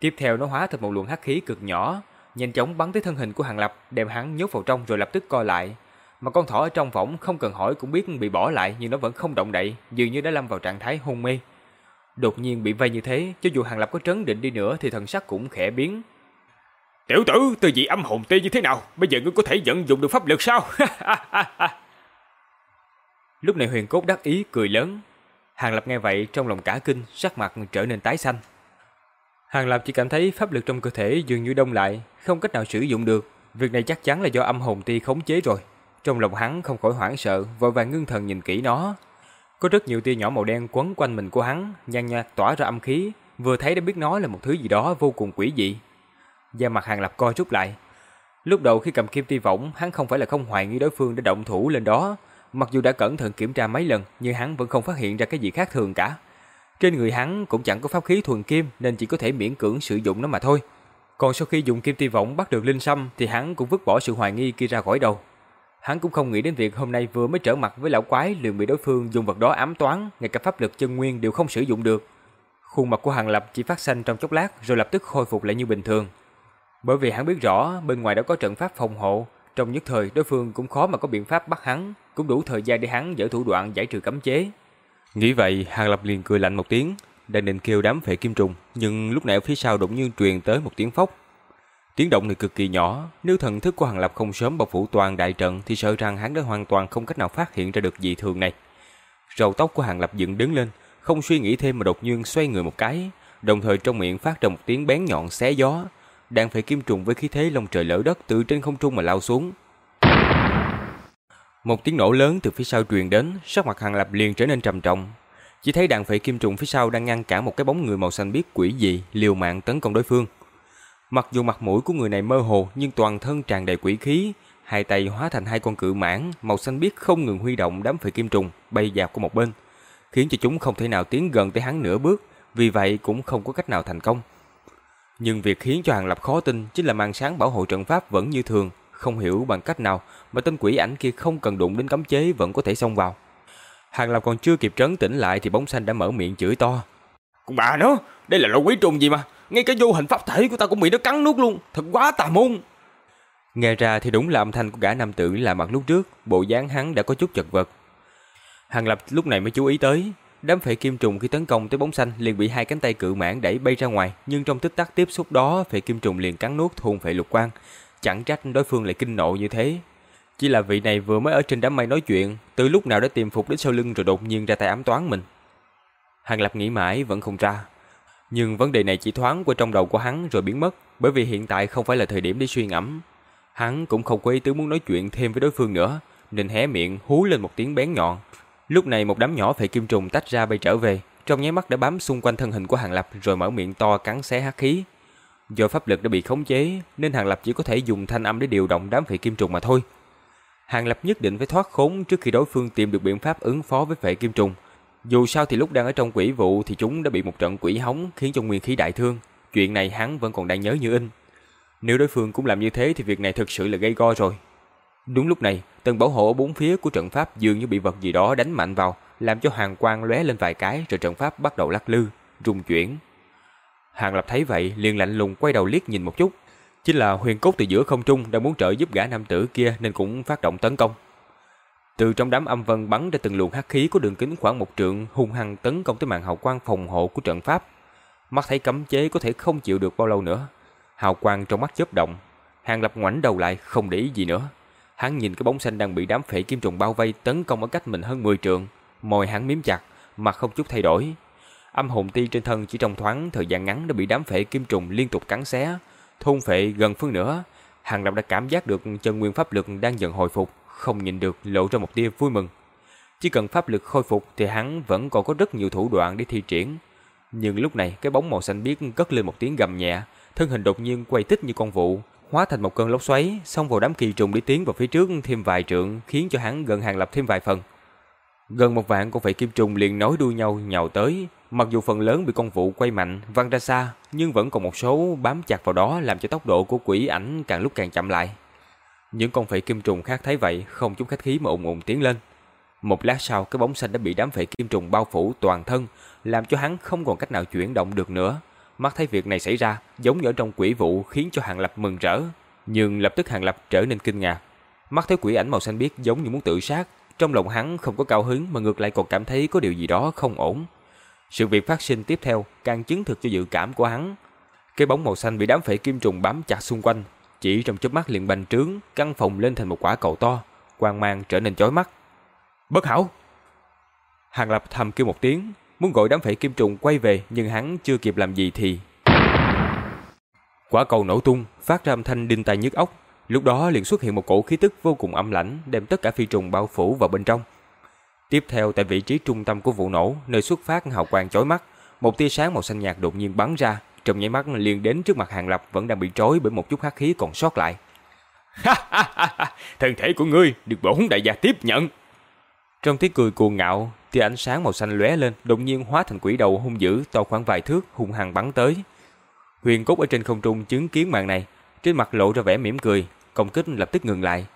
Tiếp theo nó hóa thành một luồng hắc khí cực nhỏ, nhanh chóng bắn tới thân hình của hàng lập, đem hắn nhốt vào trong rồi lập tức co lại. Mà con thỏ ở trong võng không cần hỏi cũng biết bị bỏ lại nhưng nó vẫn không động đậy, dường như đã lâm vào trạng thái hôn mê. Đột nhiên bị vây như thế, cho dù hàng lập có trấn định đi nữa thì thần sắc cũng khẽ biến, Tiểu tử, từ vị âm hồn tê như thế nào? Bây giờ ngươi có thể vận dụng được pháp lực sao? <laughs> Lúc này huyền cốt đắc ý cười lớn. Hàng Lập nghe vậy trong lòng cả kinh, sắc mặt trở nên tái xanh. Hàng Lập chỉ cảm thấy pháp lực trong cơ thể dường như đông lại, không cách nào sử dụng được. Việc này chắc chắn là do âm hồn ti khống chế rồi. Trong lòng hắn không khỏi hoảng sợ, vội vàng ngưng thần nhìn kỹ nó. Có rất nhiều tia nhỏ màu đen quấn quanh mình của hắn, nhàn nhạt tỏa ra âm khí, vừa thấy đã biết nó là một thứ gì đó vô cùng quỷ dị. Da mặt Hàng Lập co rút lại. Lúc đầu khi cầm kim ti võng, hắn không phải là không hoài nghi đối phương đã động thủ lên đó. Mặc dù đã cẩn thận kiểm tra mấy lần, nhưng hắn vẫn không phát hiện ra cái gì khác thường cả. Trên người hắn cũng chẳng có pháp khí thuần kim nên chỉ có thể miễn cưỡng sử dụng nó mà thôi. Còn sau khi dùng kim ti võng bắt được linh sâm thì hắn cũng vứt bỏ sự hoài nghi kia ra khỏi đầu. Hắn cũng không nghĩ đến việc hôm nay vừa mới trở mặt với lão quái liền bị đối phương dùng vật đó ám toán, ngay cả pháp lực chân nguyên đều không sử dụng được. Khuôn mặt của Hàng Lập chỉ phát xanh trong chốc lát rồi lập tức khôi phục lại như bình thường. Bởi vì hắn biết rõ bên ngoài đã có trận pháp phòng hộ, trong nhất thời đối phương cũng khó mà có biện pháp bắt hắn, cũng đủ thời gian để hắn dở thủ đoạn giải trừ cấm chế. Nghĩ vậy, Hàng Lập liền cười lạnh một tiếng, đang định kêu đám phệ kim trùng, nhưng lúc này ở phía sau đột nhiên truyền tới một tiếng phốc. Tiếng động này cực kỳ nhỏ, nếu thần thức của Hàng Lập không sớm bao phủ toàn đại trận thì sợ rằng hắn đã hoàn toàn không cách nào phát hiện ra được dị thường này. Râu tóc của Hàng Lập dựng đứng lên, không suy nghĩ thêm mà đột nhiên xoay người một cái, đồng thời trong miệng phát ra một tiếng bén nhọn xé gió, đang phải kim trùng với khí thế lông trời lỡ đất từ trên không trung mà lao xuống. Một tiếng nổ lớn từ phía sau truyền đến, sắc mặt Hàng Lập liền trở nên trầm trọng. Chỉ thấy đàn phệ kim trùng phía sau đang ngăn cản một cái bóng người màu xanh biếc quỷ dị liều mạng tấn công đối phương. Mặc dù mặt mũi của người này mơ hồ nhưng toàn thân tràn đầy quỷ khí, hai tay hóa thành hai con cự mãng màu xanh biếc không ngừng huy động đám phệ kim trùng bay dạt qua một bên, khiến cho chúng không thể nào tiến gần tới hắn nửa bước, vì vậy cũng không có cách nào thành công. Nhưng việc khiến cho Hàng Lập khó tin chính là màn sáng bảo hộ trận pháp vẫn như thường, không hiểu bằng cách nào mà tên quỷ ảnh kia không cần đụng đến cấm chế vẫn có thể xông vào. Hàng Lập còn chưa kịp trấn tĩnh lại thì bóng xanh đã mở miệng chửi to. Con bà nó, đây là loại quỷ trùng gì mà, ngay cả vô hình pháp thể của ta cũng bị nó cắn nuốt luôn, thật quá tà môn. Nghe ra thì đúng là âm thanh của gã nam tử là mặt lúc trước, bộ dáng hắn đã có chút chật vật. Hàng Lập lúc này mới chú ý tới, đám phệ kim trùng khi tấn công tới bóng xanh liền bị hai cánh tay cự mãn đẩy bay ra ngoài, nhưng trong tích tắc tiếp xúc đó, phệ kim trùng liền cắn nuốt thôn phệ lục quang, chẳng trách đối phương lại kinh nộ như thế. Chỉ là vị này vừa mới ở trên đám mây nói chuyện, từ lúc nào đã tìm phục đến sau lưng rồi đột nhiên ra tay ám toán mình. Hàng Lập nghĩ mãi vẫn không ra. Nhưng vấn đề này chỉ thoáng qua trong đầu của hắn rồi biến mất, bởi vì hiện tại không phải là thời điểm để suy ngẫm. Hắn cũng không có ý tứ muốn nói chuyện thêm với đối phương nữa, nên hé miệng hú lên một tiếng bén nhọn. Lúc này một đám nhỏ phệ kim trùng tách ra bay trở về, trong nháy mắt đã bám xung quanh thân hình của Hàng Lập rồi mở miệng to cắn xé hắc khí. Do pháp lực đã bị khống chế, nên Hàng Lập chỉ có thể dùng thanh âm để điều động đám phệ kim trùng mà thôi. Hàng Lập nhất định phải thoát khốn trước khi đối phương tìm được biện pháp ứng phó với phệ kim trùng. Dù sao thì lúc đang ở trong quỷ vụ thì chúng đã bị một trận quỷ hống khiến cho nguyên khí đại thương. Chuyện này hắn vẫn còn đang nhớ như in. Nếu đối phương cũng làm như thế thì việc này thực sự là gây go rồi. Đúng lúc này, tầng bảo hộ ở bốn phía của trận pháp dường như bị vật gì đó đánh mạnh vào, làm cho hàng quang lóe lên vài cái rồi trận pháp bắt đầu lắc lư, rung chuyển. Hàng Lập thấy vậy liền lạnh lùng quay đầu liếc nhìn một chút. Chính là huyền cốt từ giữa không trung đang muốn trợ giúp gã nam tử kia nên cũng phát động tấn công. Từ trong đám âm vân bắn ra từng luồng hắc khí có đường kính khoảng một trượng hung hăng tấn công tới màn hào quang phòng hộ của trận pháp. Mắt thấy cấm chế có thể không chịu được bao lâu nữa. Hào quang trong mắt chớp động. Hàng Lập ngoảnh đầu lại không để ý gì nữa. Hắn nhìn cái bóng xanh đang bị đám phệ kim trùng bao vây tấn công ở cách mình hơn 10 trượng. Môi hắn miếm chặt, mặt không chút thay đổi. Âm hồn ti trên thân chỉ trong thoáng thời gian ngắn đã bị đám phệ kim trùng liên tục cắn xé. Thôn phệ gần phân nữa, Hàng Lập đã cảm giác được chân nguyên pháp lực đang dần hồi phục không nhìn được lộ ra một tia vui mừng. Chỉ cần pháp lực khôi phục thì hắn vẫn còn có rất nhiều thủ đoạn để thi triển. Nhưng lúc này cái bóng màu xanh biếc cất lên một tiếng gầm nhẹ, thân hình đột nhiên quay tích như con vụ, hóa thành một cơn lốc xoáy, xông vào đám kỳ trùng đi tiến vào phía trước thêm vài trượng, khiến cho hắn gần hàng lập thêm vài phần. Gần một vạn con phệ kim trùng liền nối đuôi nhau nhào tới, mặc dù phần lớn bị con vụ quay mạnh văng ra xa, nhưng vẫn còn một số bám chặt vào đó làm cho tốc độ của quỷ ảnh càng lúc càng chậm lại. Những con phệ kim trùng khác thấy vậy, không chút khách khí mà ùng ùng tiến lên. Một lát sau, cái bóng xanh đã bị đám phệ kim trùng bao phủ toàn thân, làm cho hắn không còn cách nào chuyển động được nữa. Mắt thấy việc này xảy ra, giống như ở trong quỷ vụ khiến cho Hàng Lập mừng rỡ. Nhưng lập tức Hàng Lập trở nên kinh ngạc. Mắt thấy quỷ ảnh màu xanh biếc giống như muốn tự sát, trong lòng hắn không có cao hứng mà ngược lại còn cảm thấy có điều gì đó không ổn. Sự việc phát sinh tiếp theo càng chứng thực cho dự cảm của hắn. Cái bóng màu xanh bị đám phệ kim trùng bám chặt xung quanh, chỉ trong chớp mắt liền bành trướng, căn phòng lên thành một quả cầu to, quang mang trở nên chói mắt. Bất hảo! Hàng Lập thầm kêu một tiếng, muốn gọi đám phệ kim trùng quay về nhưng hắn chưa kịp làm gì thì... Quả cầu nổ tung, phát ra âm thanh đinh tai nhức óc. Lúc đó liền xuất hiện một cổ khí tức vô cùng âm lãnh đem tất cả phi trùng bao phủ vào bên trong. Tiếp theo tại vị trí trung tâm của vụ nổ, nơi xuất phát hào quang chói mắt, một tia sáng màu xanh nhạt đột nhiên bắn ra, trong nháy mắt liền đến trước mặt Hàng Lập vẫn đang bị trói bởi một chút hắc khí còn sót lại. Thân thể của ngươi được bổn đại gia tiếp nhận. Trong tiếng cười cuồng ngạo, tia ánh sáng màu xanh lóe lên, đột nhiên hóa thành quỷ đầu hung dữ to khoảng vài thước hung hăng bắn tới. Huyền Cốt ở trên không trung chứng kiến màn này, trên mặt lộ ra vẻ mỉm cười, công kích lập tức ngừng lại.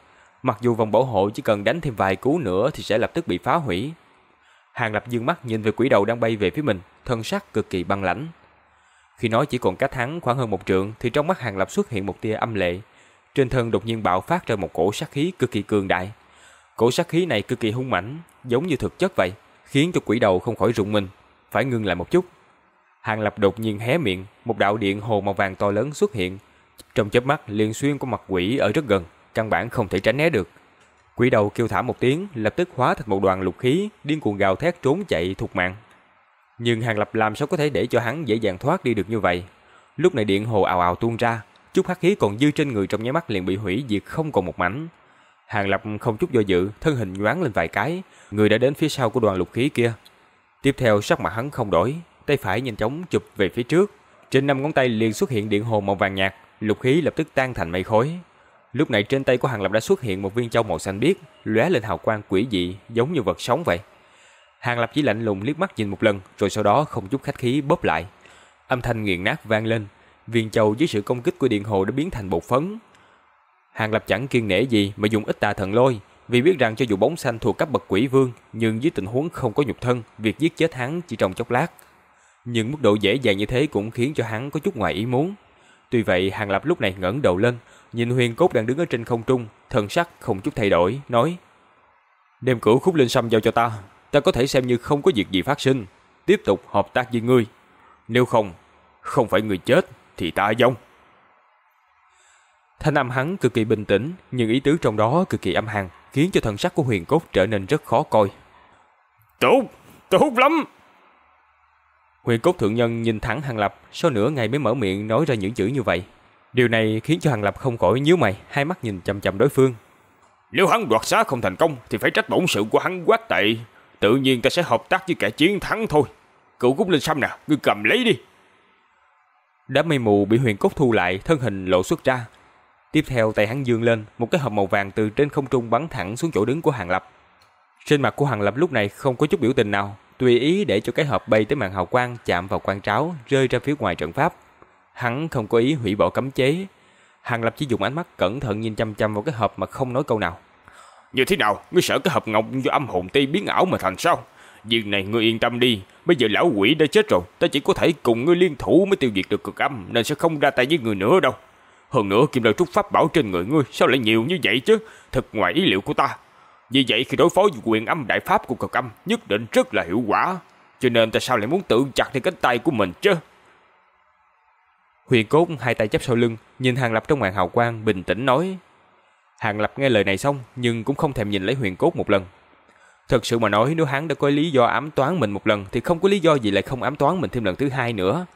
Mặc dù vòng bảo hộ chỉ cần đánh thêm vài cú nữa thì sẽ lập tức bị phá hủy. Hàng Lập dương mắt nhìn về quỷ đầu đang bay về phía mình, thân sắc cực kỳ băng lãnh. Khi nói chỉ còn cách hắn khoảng hơn một trượng thì trong mắt Hàng Lập xuất hiện một tia âm lệ. Trên thân đột nhiên bạo phát ra một cổ sát khí cực kỳ cường đại. Cổ sát khí này cực kỳ hung mãnh, giống như thực chất vậy, khiến cho quỷ đầu không khỏi rụng mình, phải ngưng lại một chút. Hàng Lập đột nhiên hé miệng, một đạo điện hồ màu vàng to lớn xuất hiện, Trong chớp mắt liền xuyên qua mặt quỷ ở rất gần, căn bản không thể tránh né được. Quỷ đầu kêu thả một tiếng, lập tức hóa thành một đoàn lục khí, điên cuồng gào thét trốn chạy thục mạng. Nhưng Hàng Lập làm sao có thể để cho hắn dễ dàng thoát đi được như vậy? Lúc này điện hồ ào ào tuôn ra, chút hắc khí còn dư trên người trong nháy mắt liền bị hủy diệt không còn một mảnh. Hàng Lập không chút do dự, thân hình nhoáng lên vài cái, người đã đến phía sau của đoàn lục khí kia. Tiếp theo sắc mặt hắn không đổi, tay phải nhanh chóng chụp về phía trước. Trên năm ngón tay liền xuất hiện điện hồ màu vàng nhạt, lục khí lập tức tan thành mây khói. Lúc này trên tay của Hàng Lập đã xuất hiện một viên châu màu xanh biếc, lóe lên hào quang quỷ dị, giống như vật sống vậy. Hàng Lập chỉ lạnh lùng liếc mắt nhìn một lần, rồi sau đó không chút khách khí bóp lại. Âm thanh nghiền nát vang lên, viên châu dưới sự công kích của điện hồ đã biến thành bột phấn. Hàng Lập chẳng kiên nể gì mà dùng ít tà thần lôi, vì biết rằng cho dù bóng xanh thuộc cấp bậc quỷ vương, nhưng dưới tình huống không có nhục thân, việc giết chết hắn chỉ trong chốc lát. Nhưng mức độ dễ dàng như thế cũng khiến cho hắn có chút ngoài ý muốn. Tuy vậy, Hàng Lập lúc này ngẩng đầu lên, nhìn Huyền Cốt đang đứng ở trên không trung, thần sắc không chút thay đổi, nói: "Đem cửu khúc linh sâm giao cho ta, ta có thể xem như không có việc gì phát sinh, tiếp tục hợp tác với ngươi. Nếu không, không phải người chết thì ta vong." Thanh âm hắn cực kỳ bình tĩnh, nhưng ý tứ trong đó cực kỳ âm hàn, khiến cho thần sắc của Huyền Cốt trở nên rất khó coi. "Tốt, tốt lắm." Huyền Cốt thượng nhân nhìn thẳng Hàng Lập, sau nửa ngày mới mở miệng nói ra những chữ như vậy. Điều này khiến cho Hàng Lập không khỏi nhíu mày, hai mắt nhìn chằm chằm đối phương. Nếu hắn đoạt xá không thành công thì phải trách bổn sự của hắn quá tệ. Tự nhiên ta sẽ hợp tác với kẻ chiến thắng thôi. Cựu cúc linh sâm nè, ngươi cầm lấy đi. Đám mây mù bị huyền cốt thu lại, thân hình lộ xuất ra. Tiếp theo tay hắn dương lên, một cái hộp màu vàng từ trên không trung bắn thẳng xuống chỗ đứng của Hàng Lập. Trên mặt của Hàng Lập lúc này không có chút biểu tình nào, tùy ý để cho cái hộp bay tới màn hào quang chạm vào quan tráo, rơi ra phía ngoài trận pháp. Hắn không có ý hủy bỏ cấm chế. Hàng Lập chỉ dùng ánh mắt cẩn thận nhìn chăm chăm vào cái hộp mà không nói câu nào. Như thế nào, ngươi sợ cái hộp ngọc do âm hồn ti biến ảo mà thành sao? Việc này ngươi yên tâm đi, bây giờ lão quỷ đã chết rồi, ta chỉ có thể cùng ngươi liên thủ mới tiêu diệt được cực âm, nên sẽ không ra tay với người nữa đâu. Hơn nữa kim lợi trúc pháp bảo trên người ngươi sao lại nhiều như vậy chứ, thật ngoài ý liệu của ta. Vì vậy khi đối phó với quyền âm đại pháp của cực âm nhất định rất là hiệu quả, cho nên tại sao lại muốn tự chặt đi cánh tay của mình chứ? Huyền Cốt hai tay chắp sau lưng, nhìn Hàng Lập trong màn hào quang bình tĩnh nói. Hàng Lập nghe lời này xong, nhưng cũng không thèm nhìn lấy Huyền Cốt một lần. Thật sự mà nói nếu hắn đã có lý do ám toán mình một lần thì không có lý do gì lại không ám toán mình thêm lần thứ hai nữa.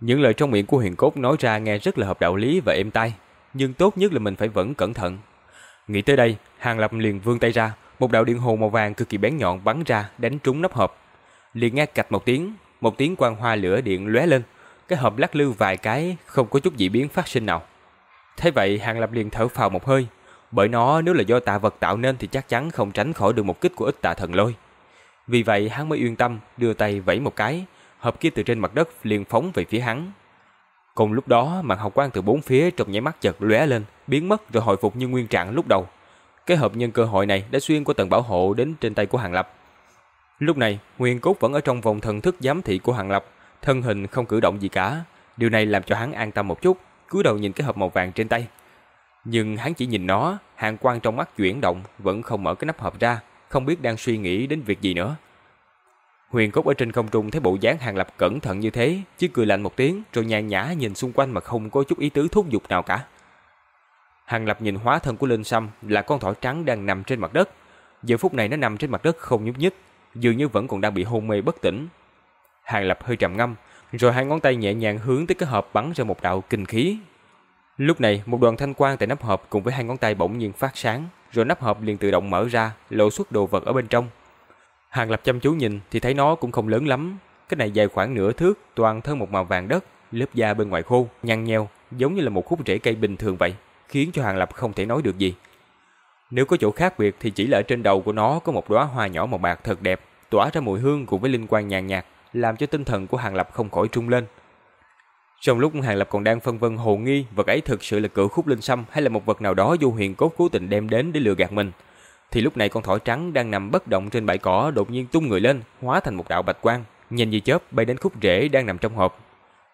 Những lời trong miệng của Huyền Cốt nói ra nghe rất là hợp đạo lý và êm tai, nhưng tốt nhất là mình phải vẫn cẩn thận. Nghĩ tới đây, Hàng Lập liền vươn tay ra, một đạo điện hồ màu vàng cực kỳ bén nhọn bắn ra, đánh trúng nắp hộp. Liền nghe cạch một tiếng, một tiếng quang hoa lửa điện lóe lên, cái hộp lắc lư vài cái, không có chút dị biến phát sinh nào. Thế vậy Hàng Lập liền thở phào một hơi, bởi nó nếu là do tạ vật tạo nên thì chắc chắn không tránh khỏi được một kích của ít tạ thần lôi. Vì vậy hắn mới yên tâm đưa tay vẫy một cái, hộp kia từ trên mặt đất liền phóng về phía hắn. Cùng lúc đó, màn hào quang từ bốn phía trong nháy mắt chợt lóe lên, biến mất rồi hồi phục như nguyên trạng lúc đầu. Cái hộp nhân cơ hội này đã xuyên qua tầng bảo hộ đến trên tay của Hàng Lập. Lúc này, Nguyên Cốt vẫn ở trong vòng thần thức giám thị của Hàng Lập, thân hình không cử động gì cả. Điều này làm cho hắn an tâm một chút, cúi đầu nhìn cái hộp màu vàng trên tay. Nhưng hắn chỉ nhìn nó, hàng quang trong mắt chuyển động, vẫn không mở cái nắp hộp ra, không biết đang suy nghĩ đến việc gì nữa. Huyền Cốt ở trên không trung thấy bộ dáng Hàng Lập cẩn thận như thế, chỉ cười lạnh một tiếng rồi nhàn nhã nhìn xung quanh mà không có chút ý tứ thúc giục nào cả. Hàng Lập nhìn hóa thân của Linh Sâm là con thỏ trắng đang nằm trên mặt đất. Giờ phút này nó nằm trên mặt đất không nhúc nhích, dường như vẫn còn đang bị hôn mê bất tỉnh. Hàng Lập hơi trầm ngâm, rồi hai ngón tay nhẹ nhàng hướng tới cái hộp bắn ra một đạo kinh khí. Lúc này, một đoàn thanh quang tại nắp hộp cùng với hai ngón tay bỗng nhiên phát sáng, rồi nắp hộp liền tự động mở ra, lộ xuất đồ vật ở bên trong. Hàng Lập chăm chú nhìn thì thấy nó cũng không lớn lắm, cái này dài khoảng nửa thước, toàn thân một màu vàng đất, lớp da bên ngoài khô, nhăn nheo, giống như là một khúc rễ cây bình thường vậy, khiến cho Hàng Lập không thể nói được gì. Nếu có chỗ khác biệt thì chỉ là ở trên đầu của nó có một đóa hoa nhỏ màu bạc thật đẹp, tỏa ra mùi hương cùng với linh quang nhàn nhạt, làm cho tinh thần của Hàng Lập không khỏi trung lên. Trong lúc Hàng Lập còn đang phân vân hồ nghi vật ấy thực sự là cửu khúc linh sâm hay là một vật nào đó du huyền cốt cố tình đem đến để lừa gạt mình, thì lúc này con thỏ trắng đang nằm bất động trên bãi cỏ đột nhiên tung người lên, hóa thành một đạo bạch quang, nhìn như chớp bay đến khúc rễ đang nằm trong hộp.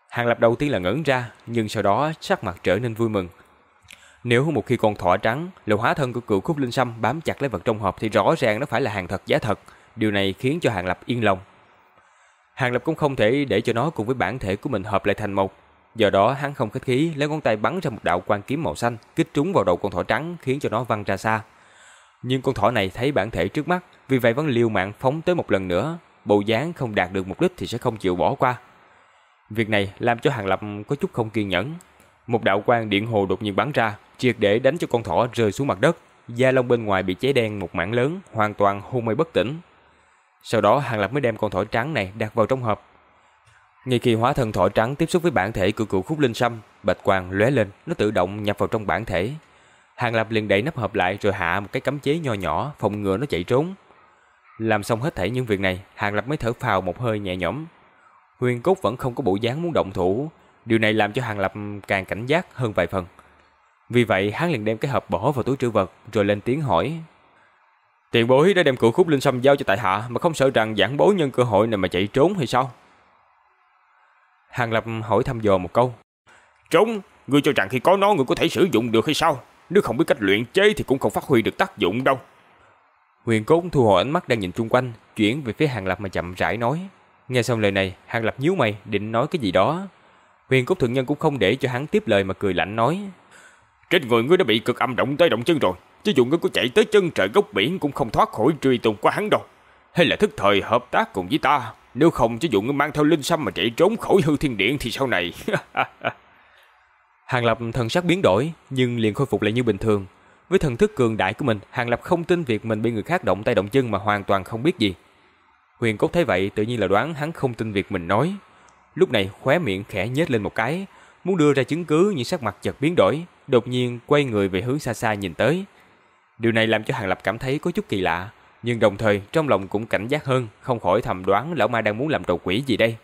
Hàng Lập đầu tiên là ngẩn ra, nhưng sau đó sắc mặt trở nên vui mừng. Nếu một khi con thỏ trắng là hóa thân của cửu khúc linh sâm bám chặt lấy vật trong hộp thì rõ ràng nó phải là hàng thật giá thật. Điều này khiến cho Hàng Lập yên lòng. Hàng Lập cũng không thể để cho nó cùng với bản thể của mình hợp lại thành một. Do đó hắn không khách khí lấy ngón tay bắn ra một đạo quang kiếm màu xanh, kích trúng vào đầu con thỏ trắng khiến cho nó văng ra xa. Nhưng con thỏ này thấy bản thể trước mắt, vì vậy vẫn liều mạng phóng tới một lần nữa, bộ dáng không đạt được mục đích thì sẽ không chịu bỏ qua. Việc này làm cho Hàng Lập có chút không kiên nhẫn. Một đạo quang điện hồ đột nhiên bắn ra, triệt để đánh cho con thỏ rơi xuống mặt đất, da lông bên ngoài bị cháy đen một mảng lớn, hoàn toàn hôn mê bất tỉnh. Sau đó Hàng Lập mới đem con thỏ trắng này đặt vào trong hộp. Ngay khi hóa thân thỏ trắng tiếp xúc với bản thể của cựu khúc linh sâm, bạch quang lóe lên, nó tự động nhập vào trong bản thể. Hàng Lập liền đẩy nắp hộp lại rồi hạ một cái cấm chế nho nhỏ phòng ngừa nó chạy trốn. Làm xong hết thảy những việc này, Hàng Lập mới thở phào một hơi nhẹ nhõm. Huyền Cốt vẫn không có bộ dáng muốn động thủ, điều này làm cho Hàng Lập càng cảnh giác hơn vài phần. Vì vậy, hắn liền đem cái hộp bỏ vào túi trữ vật rồi lên tiếng hỏi: Tiền bối đã đem cửu khúc linh sâm giao cho tại hạ mà không sợ rằng giảng bối nhân cơ hội này mà chạy trốn hay sao? Hàng Lập hỏi thăm dò một câu. Trốn, ngươi cho rằng khi có nó ngươi có thể sử dụng được hay sao? Nếu không biết cách luyện chế thì cũng không phát huy được tác dụng đâu. Huyền Cốt thu hồi ánh mắt đang nhìn chung quanh, chuyển về phía Hàng Lập mà chậm rãi nói. Nghe xong lời này, Hàng Lập nhíu mày định nói cái gì đó. Huyền Cốt thượng nhân cũng không để cho hắn tiếp lời mà cười lạnh nói. Trên người ngươi đã bị cực âm động tới động chân rồi, cho dù ngươi có chạy tới chân trời gốc biển cũng không thoát khỏi truy tùng của hắn đâu. Hay là thức thời hợp tác cùng với ta, nếu không cho dù ngươi mang theo linh sâm mà chạy trốn khỏi hư thiên điện thì sau này. <laughs> Hàng Lập thần sắc biến đổi, nhưng liền khôi phục lại như bình thường. Với thần thức cường đại của mình, Hàng Lập không tin việc mình bị người khác động tay động chân mà hoàn toàn không biết gì. Huyền Cốt thấy vậy tự nhiên là đoán hắn không tin việc mình nói. Lúc này khóe miệng khẽ nhếch lên một cái, muốn đưa ra chứng cứ nhưng sắc mặt chợt biến đổi, đột nhiên quay người về hướng xa xa nhìn tới. Điều này làm cho Hàng Lập cảm thấy có chút kỳ lạ, nhưng đồng thời trong lòng cũng cảnh giác hơn, không khỏi thầm đoán lão ma đang muốn làm trò quỷ gì đây.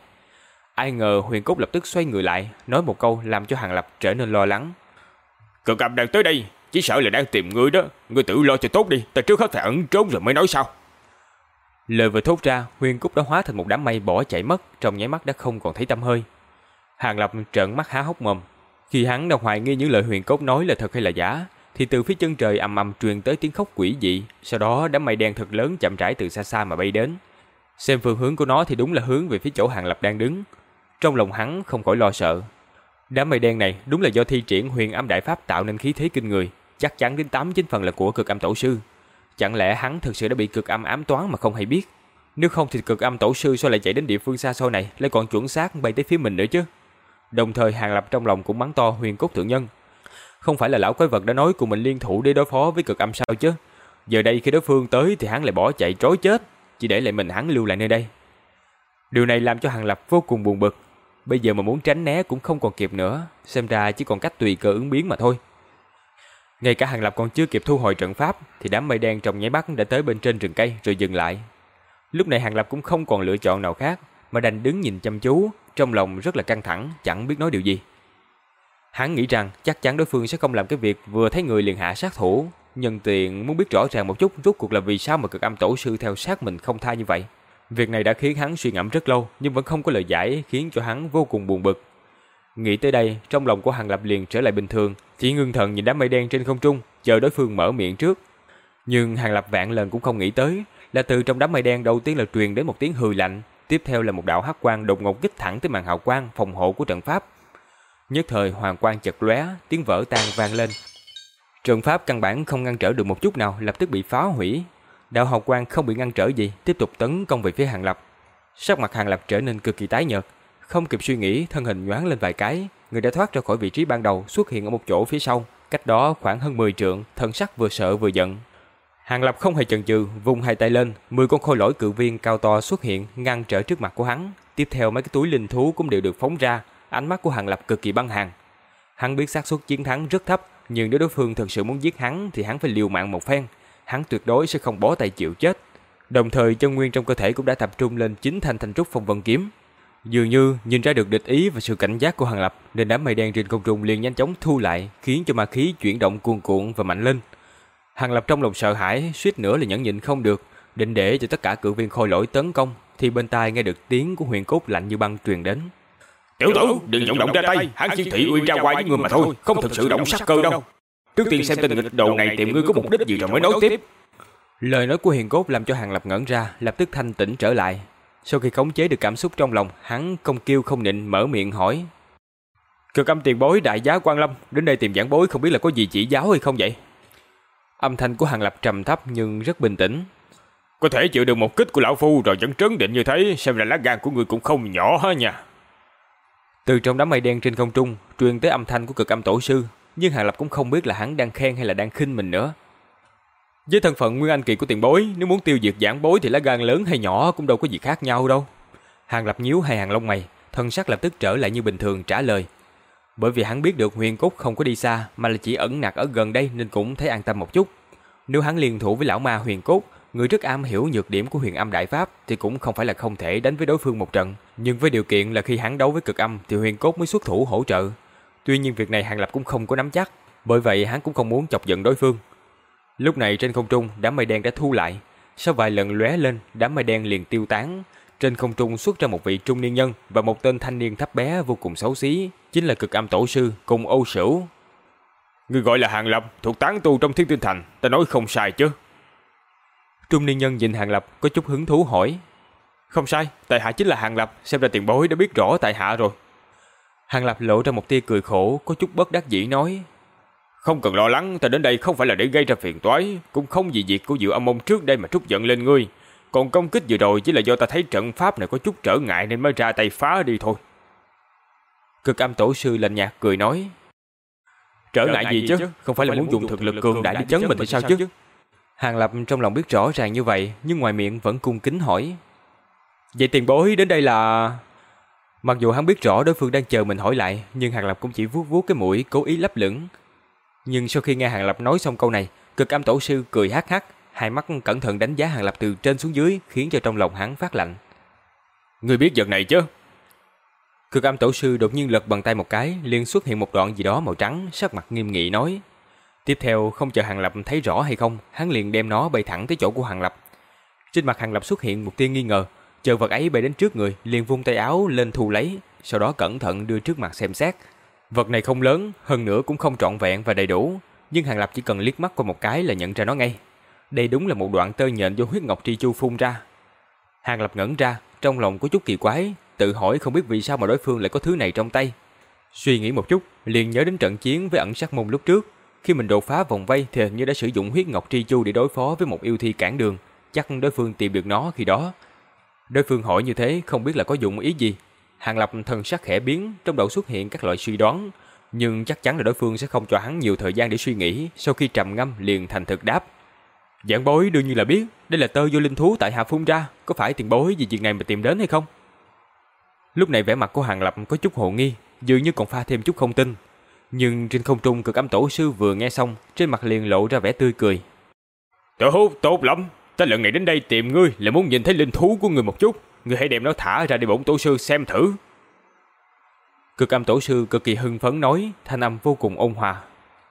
Ai ngờ Huyền Cốt lập tức xoay người lại, nói một câu làm cho Hàng Lập trở nên lo lắng. Cực âm đang tới đây, chỉ sợ là đang tìm ngươi đó, ngươi tự lo cho tốt đi, ta trước hết phải ẩn trốn rồi mới nói sao. Lời vừa thốt ra, Huyền Cúc đã hóa thành một đám mây bỏ chạy mất, trong nháy mắt đã không còn thấy tâm hơi. Hàng Lập trợn mắt há hốc mồm. Khi hắn đang hoài nghi những lời Huyền Cốt nói là thật hay là giả, thì từ phía chân trời ầm ầm truyền tới tiếng khóc quỷ dị, sau đó đám mây đen thật lớn chậm rãi từ xa xa mà bay đến. Xem phương hướng của nó thì đúng là hướng về phía chỗ Hàng Lập đang đứng. Trong lòng hắn không khỏi lo sợ. Đám mây đen này đúng là do thi triển huyền âm đại pháp tạo nên khí thế kinh người, chắc chắn đến 89 phần là của cực âm tổ sư. Chẳng lẽ hắn thực sự đã bị cực âm ám toán mà không hay biết? Nếu không thì cực âm tổ sư sao lại chạy đến địa phương xa xôi này, lại còn chuẩn xác bay tới phía mình nữa chứ? Đồng thời Hàng Lập trong lòng cũng mắng to huyền cốt thượng nhân. Không phải là lão quái vật đã nói cùng mình liên thủ để đối phó với cực âm sao chứ? Giờ đây khi đối phương tới thì hắn lại bỏ chạy trối chết, chỉ để lại mình hắn lưu lại nơi đây. Điều này làm cho Hàng Lập vô cùng buồn bực. Bây giờ mà muốn tránh né cũng không còn kịp nữa, xem ra chỉ còn cách tùy cơ ứng biến mà thôi. Ngay cả Hàng Lập còn chưa kịp thu hồi trận pháp thì đám mây đen trong nháy mắt đã tới bên trên rừng cây rồi dừng lại. Lúc này Hàng Lập cũng không còn lựa chọn nào khác mà đành đứng nhìn chăm chú, trong lòng rất là căng thẳng, chẳng biết nói điều gì. Hắn nghĩ rằng chắc chắn đối phương sẽ không làm cái việc vừa thấy người liền hạ sát thủ, nhân tiện muốn biết rõ ràng một chút rốt cuộc là vì sao mà cực âm tổ sư theo sát mình không tha như vậy. Việc này đã khiến hắn suy ngẫm rất lâu nhưng vẫn không có lời giải khiến cho hắn vô cùng buồn bực. Nghĩ tới đây, trong lòng của Hàng Lập liền trở lại bình thường, chỉ ngưng thần nhìn đám mây đen trên không trung, chờ đối phương mở miệng trước. Nhưng Hàng Lập vạn lần cũng không nghĩ tới, là từ trong đám mây đen đầu tiên là truyền đến một tiếng hừ lạnh, tiếp theo là một đạo hắc quang đột ngột kích thẳng tới màn hào quang phòng hộ của trận pháp. Nhất thời hoàng quang chật lóe, tiếng vỡ tan vang lên. Trận pháp căn bản không ngăn trở được một chút nào, lập tức bị phá hủy. Đạo hào quang không bị ngăn trở gì, tiếp tục tấn công về phía Hàng Lập. Sắc mặt Hàng Lập trở nên cực kỳ tái nhợt, không kịp suy nghĩ, thân hình nhoáng lên vài cái, người đã thoát ra khỏi vị trí ban đầu, xuất hiện ở một chỗ phía sau, cách đó khoảng hơn 10 trượng, thân sắc vừa sợ vừa giận. Hàng Lập không hề chần chừ, vùng hai tay lên, 10 con khôi lỗi cự viên cao to xuất hiện, ngăn trở trước mặt của hắn. Tiếp theo mấy cái túi linh thú cũng đều được phóng ra, ánh mắt của Hàng Lập cực kỳ băng hàng. Hắn biết xác suất chiến thắng rất thấp, nhưng nếu đối phương thực sự muốn giết hắn thì hắn phải liều mạng một phen, hắn tuyệt đối sẽ không bó tay chịu chết. Đồng thời chân nguyên trong cơ thể cũng đã tập trung lên chính thanh thanh trúc phong vân kiếm, Dường như nhìn ra được địch ý và sự cảnh giác của Hàng Lập nên đám mây đen trên không trung liền nhanh chóng thu lại khiến cho ma khí chuyển động cuồn cuộn và mạnh lên. Hàng Lập trong lòng sợ hãi suýt nữa là nhẫn nhịn không được định để cho tất cả cự viên khôi lỗi tấn công thì bên tai nghe được tiếng của huyền cốt lạnh như băng truyền đến. Tiểu tử, đừng vọng động ra tay, hắn chỉ thị uy ra ngoài với người mà thôi, không thực sự động sát cơ đâu. Trước tiên xem tên nghịch đồ này tìm ngươi có mục đích gì rồi mới nói tiếp. Lời nói của Huyền Cốt làm cho Hàng Lập ngẩn ra, lập tức thanh tỉnh trở lại, sau khi khống chế được cảm xúc trong lòng, hắn không kêu không nịnh mở miệng hỏi. Cực âm tiền bối đại giá quan lâm, đến đây tìm giảng bối không biết là có gì chỉ giáo hay không vậy? Âm thanh của Hàng Lập trầm thấp nhưng rất bình tĩnh. Có thể chịu được một kích của lão phu rồi vẫn trấn định như thế, xem ra lá gan của người cũng không nhỏ ha nha. Từ trong đám mây đen trên không trung, truyền tới âm thanh của cực âm tổ sư, nhưng Hàng Lập cũng không biết là hắn đang khen hay là đang khinh mình nữa. Với thân phận nguyên anh kỳ của tiền bối, nếu muốn tiêu diệt giảng bối thì lá gan lớn hay nhỏ cũng đâu có gì khác nhau đâu. Hàng Lập nhíu hai hàng lông mày, thân sắc lập tức trở lại như bình thường trả lời. Bởi vì hắn biết được huyền cốt không có đi xa mà là chỉ ẩn nặc ở gần đây nên cũng thấy an tâm một chút. Nếu hắn liên thủ với lão ma huyền cốt, người rất am hiểu nhược điểm của huyền âm đại pháp thì cũng không phải là không thể đánh với đối phương một trận. Nhưng với điều kiện là khi hắn đấu với cực âm thì huyền cốt mới xuất thủ hỗ trợ. Tuy nhiên việc này Hàng Lập cũng không có nắm chắc, bởi vậy hắn cũng không muốn chọc giận đối phương. Lúc này trên không trung đám mây đen đã thu lại, sau vài lần lóe lên, đám mây đen liền tiêu tán, trên không trung xuất ra một vị trung niên nhân và một tên thanh niên thấp bé vô cùng xấu xí, chính là cực âm tổ sư cùng Âu Sửu. Người gọi là Hàng Lập, thuộc tán tu trong Thiên Tinh Thành, ta nói không sai chứ. Trung niên nhân nhìn Hàng Lập có chút hứng thú hỏi. Không sai, tại hạ chính là Hàng Lập, xem ra tiền bối đã biết rõ tại hạ rồi. Hàng Lập lộ ra một tia cười khổ, có chút bất đắc dĩ nói. Không cần lo lắng, ta đến đây không phải là để gây ra phiền toái, cũng không vì việc của Diệu Âm Mông trước đây mà trút giận lên ngươi. Còn công kích vừa rồi chỉ là do ta thấy trận pháp này có chút trở ngại nên mới ra tay phá đi thôi. Cực âm tổ sư lạnh nhạt cười nói. Trở, ngại gì chứ, không phải là muốn dùng thực lực cường đại để chấn mình thì sao chứ? Hàng Lập trong lòng biết rõ ràng như vậy, nhưng ngoài miệng vẫn cung kính hỏi. Vậy tiền bối đến đây là... Mặc dù hắn biết rõ đối phương đang chờ mình hỏi lại, nhưng Hàng Lập cũng chỉ vuốt vuốt cái mũi cố ý lấp lửng. Nhưng sau khi nghe Hàng Lập nói xong câu này, cực âm tổ sư cười hắc hắc, hai mắt cẩn thận đánh giá Hàng Lập từ trên xuống dưới, khiến cho trong lòng hắn phát lạnh. Người biết vật này chứ? Cực âm tổ sư đột nhiên lật bàn tay một cái, liền xuất hiện một đoạn gì đó màu trắng, sắc mặt nghiêm nghị nói. Tiếp theo, không chờ Hàng Lập thấy rõ hay không, hắn liền đem nó bay thẳng tới chỗ của Hàng Lập. Trên mặt Hàng Lập xuất hiện một tia nghi ngờ, chờ vật ấy bay đến trước người, liền vung tay áo lên thu lấy, sau đó cẩn thận đưa trước mặt xem xét. Vật này không lớn, hơn nữa cũng không trọn vẹn và đầy đủ, nhưng Hàng Lập chỉ cần liếc mắt qua một cái là nhận ra nó ngay. Đây đúng là một đoạn tơ nhện do huyết ngọc tri chu phun ra. Hàng Lập ngẩn ra, trong lòng có chút kỳ quái, tự hỏi không biết vì sao mà đối phương lại có thứ này trong tay. Suy nghĩ một chút, liền nhớ đến trận chiến với ẩn sát môn lúc trước. Khi mình đột phá vòng vây thì hình như đã sử dụng huyết ngọc tri chu để đối phó với một yêu thi cản đường. Chắc đối phương tìm được nó khi đó. Đối phương hỏi như thế không biết là có dụng ý gì. Hàng Lập thần sắc khẽ biến, trong đầu xuất hiện các loại suy đoán. Nhưng chắc chắn là đối phương sẽ không cho hắn nhiều thời gian để suy nghĩ, sau khi trầm ngâm liền thành thực đáp. Giảng bối đương nhiên là biết, đây là tơ vô linh thú tại hạ phun ra, có phải tiền bối vì chuyện này mà tìm đến hay không? Lúc này vẻ mặt của Hàng Lập có chút hồ nghi, dường như còn pha thêm chút không tin. Nhưng trên không trung cực âm tổ sư vừa nghe xong, trên mặt liền lộ ra vẻ tươi cười. Tốt, tốt lắm, ta lần này đến đây tìm ngươi là muốn nhìn thấy linh thú của ngươi một chút, ngươi hãy đem nó thả ra để bổn tổ sư xem thử. Cực âm tổ sư cực kỳ hưng phấn nói, thanh âm vô cùng ôn hòa.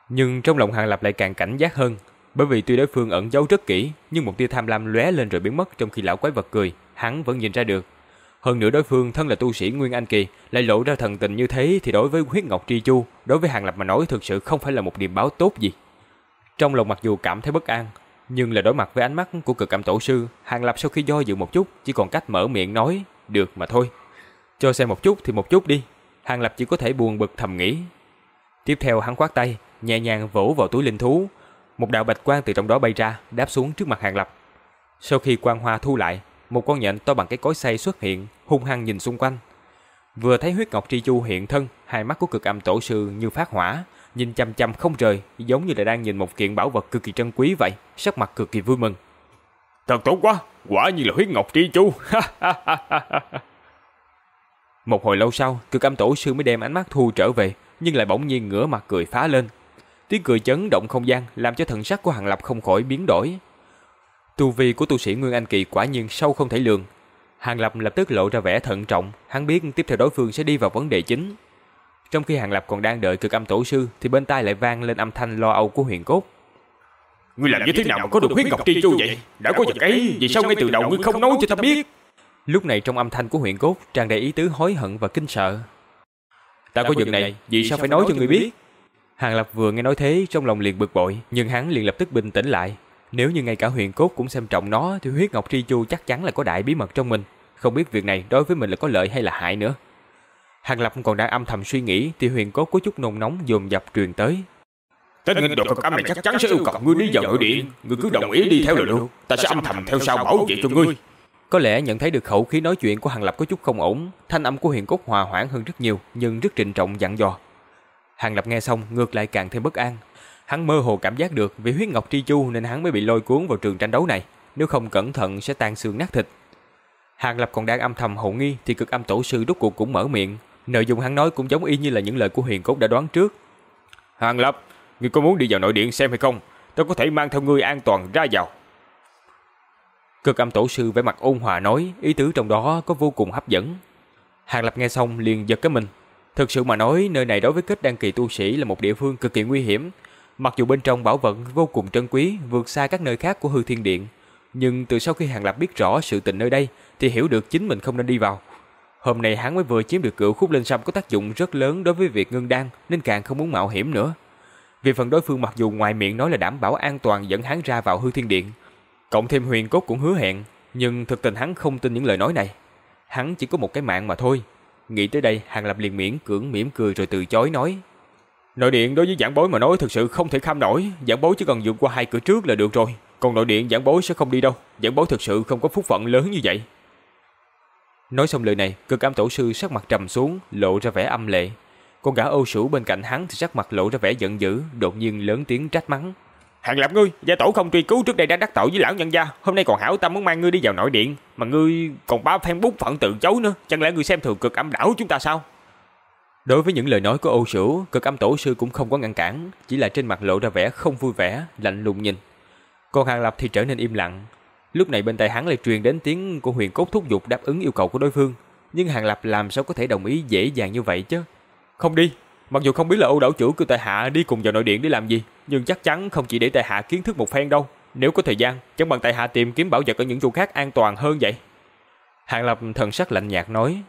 Nhưng trong lòng Hàng Lập lại càng cảnh giác hơn, bởi vì tuy đối phương ẩn giấu rất kỹ, nhưng một tia tham lam lóe lên rồi biến mất trong khi lão quái vật cười, hắn vẫn nhìn ra được. Hơn nữa đối phương thân là tu sĩ Nguyên Anh Kỳ, lại lộ ra thần tình như thế thì đối với huyết ngọc tri chu, đối với Hàng Lập mà nói thực sự không phải là một điểm báo tốt gì. Trong lòng mặc dù cảm thấy bất an, nhưng là đối mặt với ánh mắt của cực cảm tổ sư, Hàng Lập sau khi do dự một chút, chỉ còn cách mở miệng nói, được mà thôi. Cho xem một chút thì một chút đi. Hàng Lập chỉ có thể buồn bực thầm nghĩ. Tiếp theo hắn khoát tay, nhẹ nhàng vỗ vào túi linh thú, một đạo bạch quang từ trong đó bay ra, đáp xuống trước mặt Hàng Lập. Sau khi quang hoa thu lại, một con nhện to bằng cái cối xay xuất hiện, hung hăng nhìn xung quanh. Vừa thấy huyết ngọc tri chu hiện thân, hai mắt của cực âm tổ sư như phát hỏa, nhìn chăm chăm không rời, giống như là đang nhìn một kiện bảo vật cực kỳ trân quý vậy, sắc mặt cực kỳ vui mừng. Thật tốt quá, quả như là huyết ngọc tri chu. một hồi lâu sau, cực âm tổ sư mới đem ánh mắt thu trở về, nhưng lại bỗng nhiên ngửa mặt cười phá lên, Tiếng cười chấn động không gian làm cho thần sắc của Hàng Lập không khỏi biến đổi. Tu vi của tu sĩ Nguyên Anh Kỳ quả nhiên sâu không thể lường. Hàng Lập lập tức lộ ra vẻ thận trọng, hắn biết tiếp theo đối phương sẽ đi vào vấn đề chính. Trong khi Hàng Lập còn đang đợi cực âm tổ sư thì bên tai lại vang lên âm thanh lo âu của huyền cốt. Ngươi làm như thế nào mà có được huyết ngọc tri chu vậy? Đã có vật ấy, vì sao ngay từ đầu ngươi không nói cho ta biết? Lúc này trong âm thanh của huyền cốt tràn đầy ý tứ hối hận và kinh sợ. Ta có vật này, vì sao phải nói cho ngươi biết? Hàng Lập vừa nghe nói thế trong lòng liền bực bội, nhưng hắn liền lập tức bình tĩnh lại. Nếu như ngay cả huyền cốt cũng xem trọng nó thì huyết ngọc tri chu chắc chắn là có đại bí mật trong mình. Không biết việc này đối với mình là có lợi hay là hại nữa. Hàng Lập còn đang âm thầm suy nghĩ thì huyền cốt có chút nôn nóng dồn dập truyền tới. Tên nghịch đồ cực âm này chắc chắn sẽ yêu cầu ngươi đi vào nội điện, ngươi cứ đồng ý đi theo là được, ta sẽ âm thầm theo sau bảo vệ cho ngươi. Có lẽ nhận thấy được khẩu khí nói chuyện của Hàng Lập có chút không ổn, thanh âm của huyền cốt hòa hoãn hơn rất nhiều, nhưng rất trịnh trọng dặn dò. Hàng Lập nghe xong ngược lại càng thêm bất an. Hắn mơ hồ cảm giác được vì huyết ngọc tri chu nên hắn mới bị lôi cuốn vào trường tranh đấu này, nếu không cẩn thận sẽ tan xương nát thịt. Hàng Lập còn đang âm thầm hậu nghi thì cực âm tổ sư đúc cuộc cũng mở miệng, nội dung hắn nói cũng giống y như là những lời của huyền cốt đã đoán trước. Hàng Lập, ngươi có muốn đi vào nội điện xem hay không? Tôi có thể mang theo ngươi an toàn ra vào. Cực âm tổ sư vẻ mặt ôn hòa nói, ý tứ trong đó có vô cùng hấp dẫn. Hàng Lập nghe xong liền giật cái mình. Thực sự mà nói, nơi này đối với kết đăng kỳ tu sĩ là một địa phương cực kỳ nguy hiểm. Mặc dù bên trong bảo vật vô cùng trân quý, vượt xa các nơi khác của hư thiên điện. Nhưng từ sau khi Hàng Lập biết rõ sự tình nơi đây, thì hiểu được chính mình không nên đi vào. Hôm nay hắn mới vừa chiếm được cửu khúc linh sâm có tác dụng rất lớn đối với việc ngưng đan, nên càng không muốn mạo hiểm nữa. Vì phần đối phương mặc dù ngoài miệng nói là đảm bảo an toàn dẫn hắn ra vào hư thiên điện, Cộng thêm huyền cốt cũng hứa hẹn, nhưng thực tình hắn không tin những lời nói này. Hắn chỉ có một cái mạng mà thôi. Nghĩ tới đây, Hàng Lập liền miễn cưỡng mỉm cười rồi từ chối nói. Nội điện đối với giảng bối mà nói thực sự không thể kham nổi, giảng bối chỉ cần vượt qua hai cửa trước là được rồi. Còn nội điện giảng bối sẽ không đi đâu, giảng bối thực sự không có phúc phận lớn như vậy. Nói xong lời này, cực âm tổ sư sắc mặt trầm xuống, lộ ra vẻ âm lệ. Con gã Âu Sửu bên cạnh hắn thì sắc mặt lộ ra vẻ giận dữ, đột nhiên lớn tiếng trách mắng. Hàng lập ngươi, gia tổ không truy cứu trước đây đã đắc tội với lão nhân gia, hôm nay còn hảo tâm muốn mang ngươi đi vào nội điện, mà ngươi còn báo phen bút phận tự chối nữa, chẳng lẽ ngươi xem thường cực âm đảo chúng ta sao? Đối với những lời nói của Âu Sửu, cực âm tổ sư cũng không có ngăn cản, chỉ là trên mặt lộ ra vẻ không vui vẻ, lạnh lùng nhìn. Còn Hàng Lập thì trở nên im lặng. Lúc này bên tai hắn lại truyền đến tiếng của huyền cốt thúc giục đáp ứng yêu cầu của đối phương, nhưng Hàng Lập làm sao có thể đồng ý dễ dàng như vậy chứ? Không đi, Mặc dù không biết là Âu đảo chủ của tại hạ đi cùng vào nội điện để làm gì, nhưng chắc chắn không chỉ để tại hạ kiến thức một phen đâu. Nếu có thời gian, chẳng bằng tại hạ tìm kiếm bảo vật ở những chỗ khác an toàn hơn vậy. Hàng Lập thần sắc lạnh nhạt nói,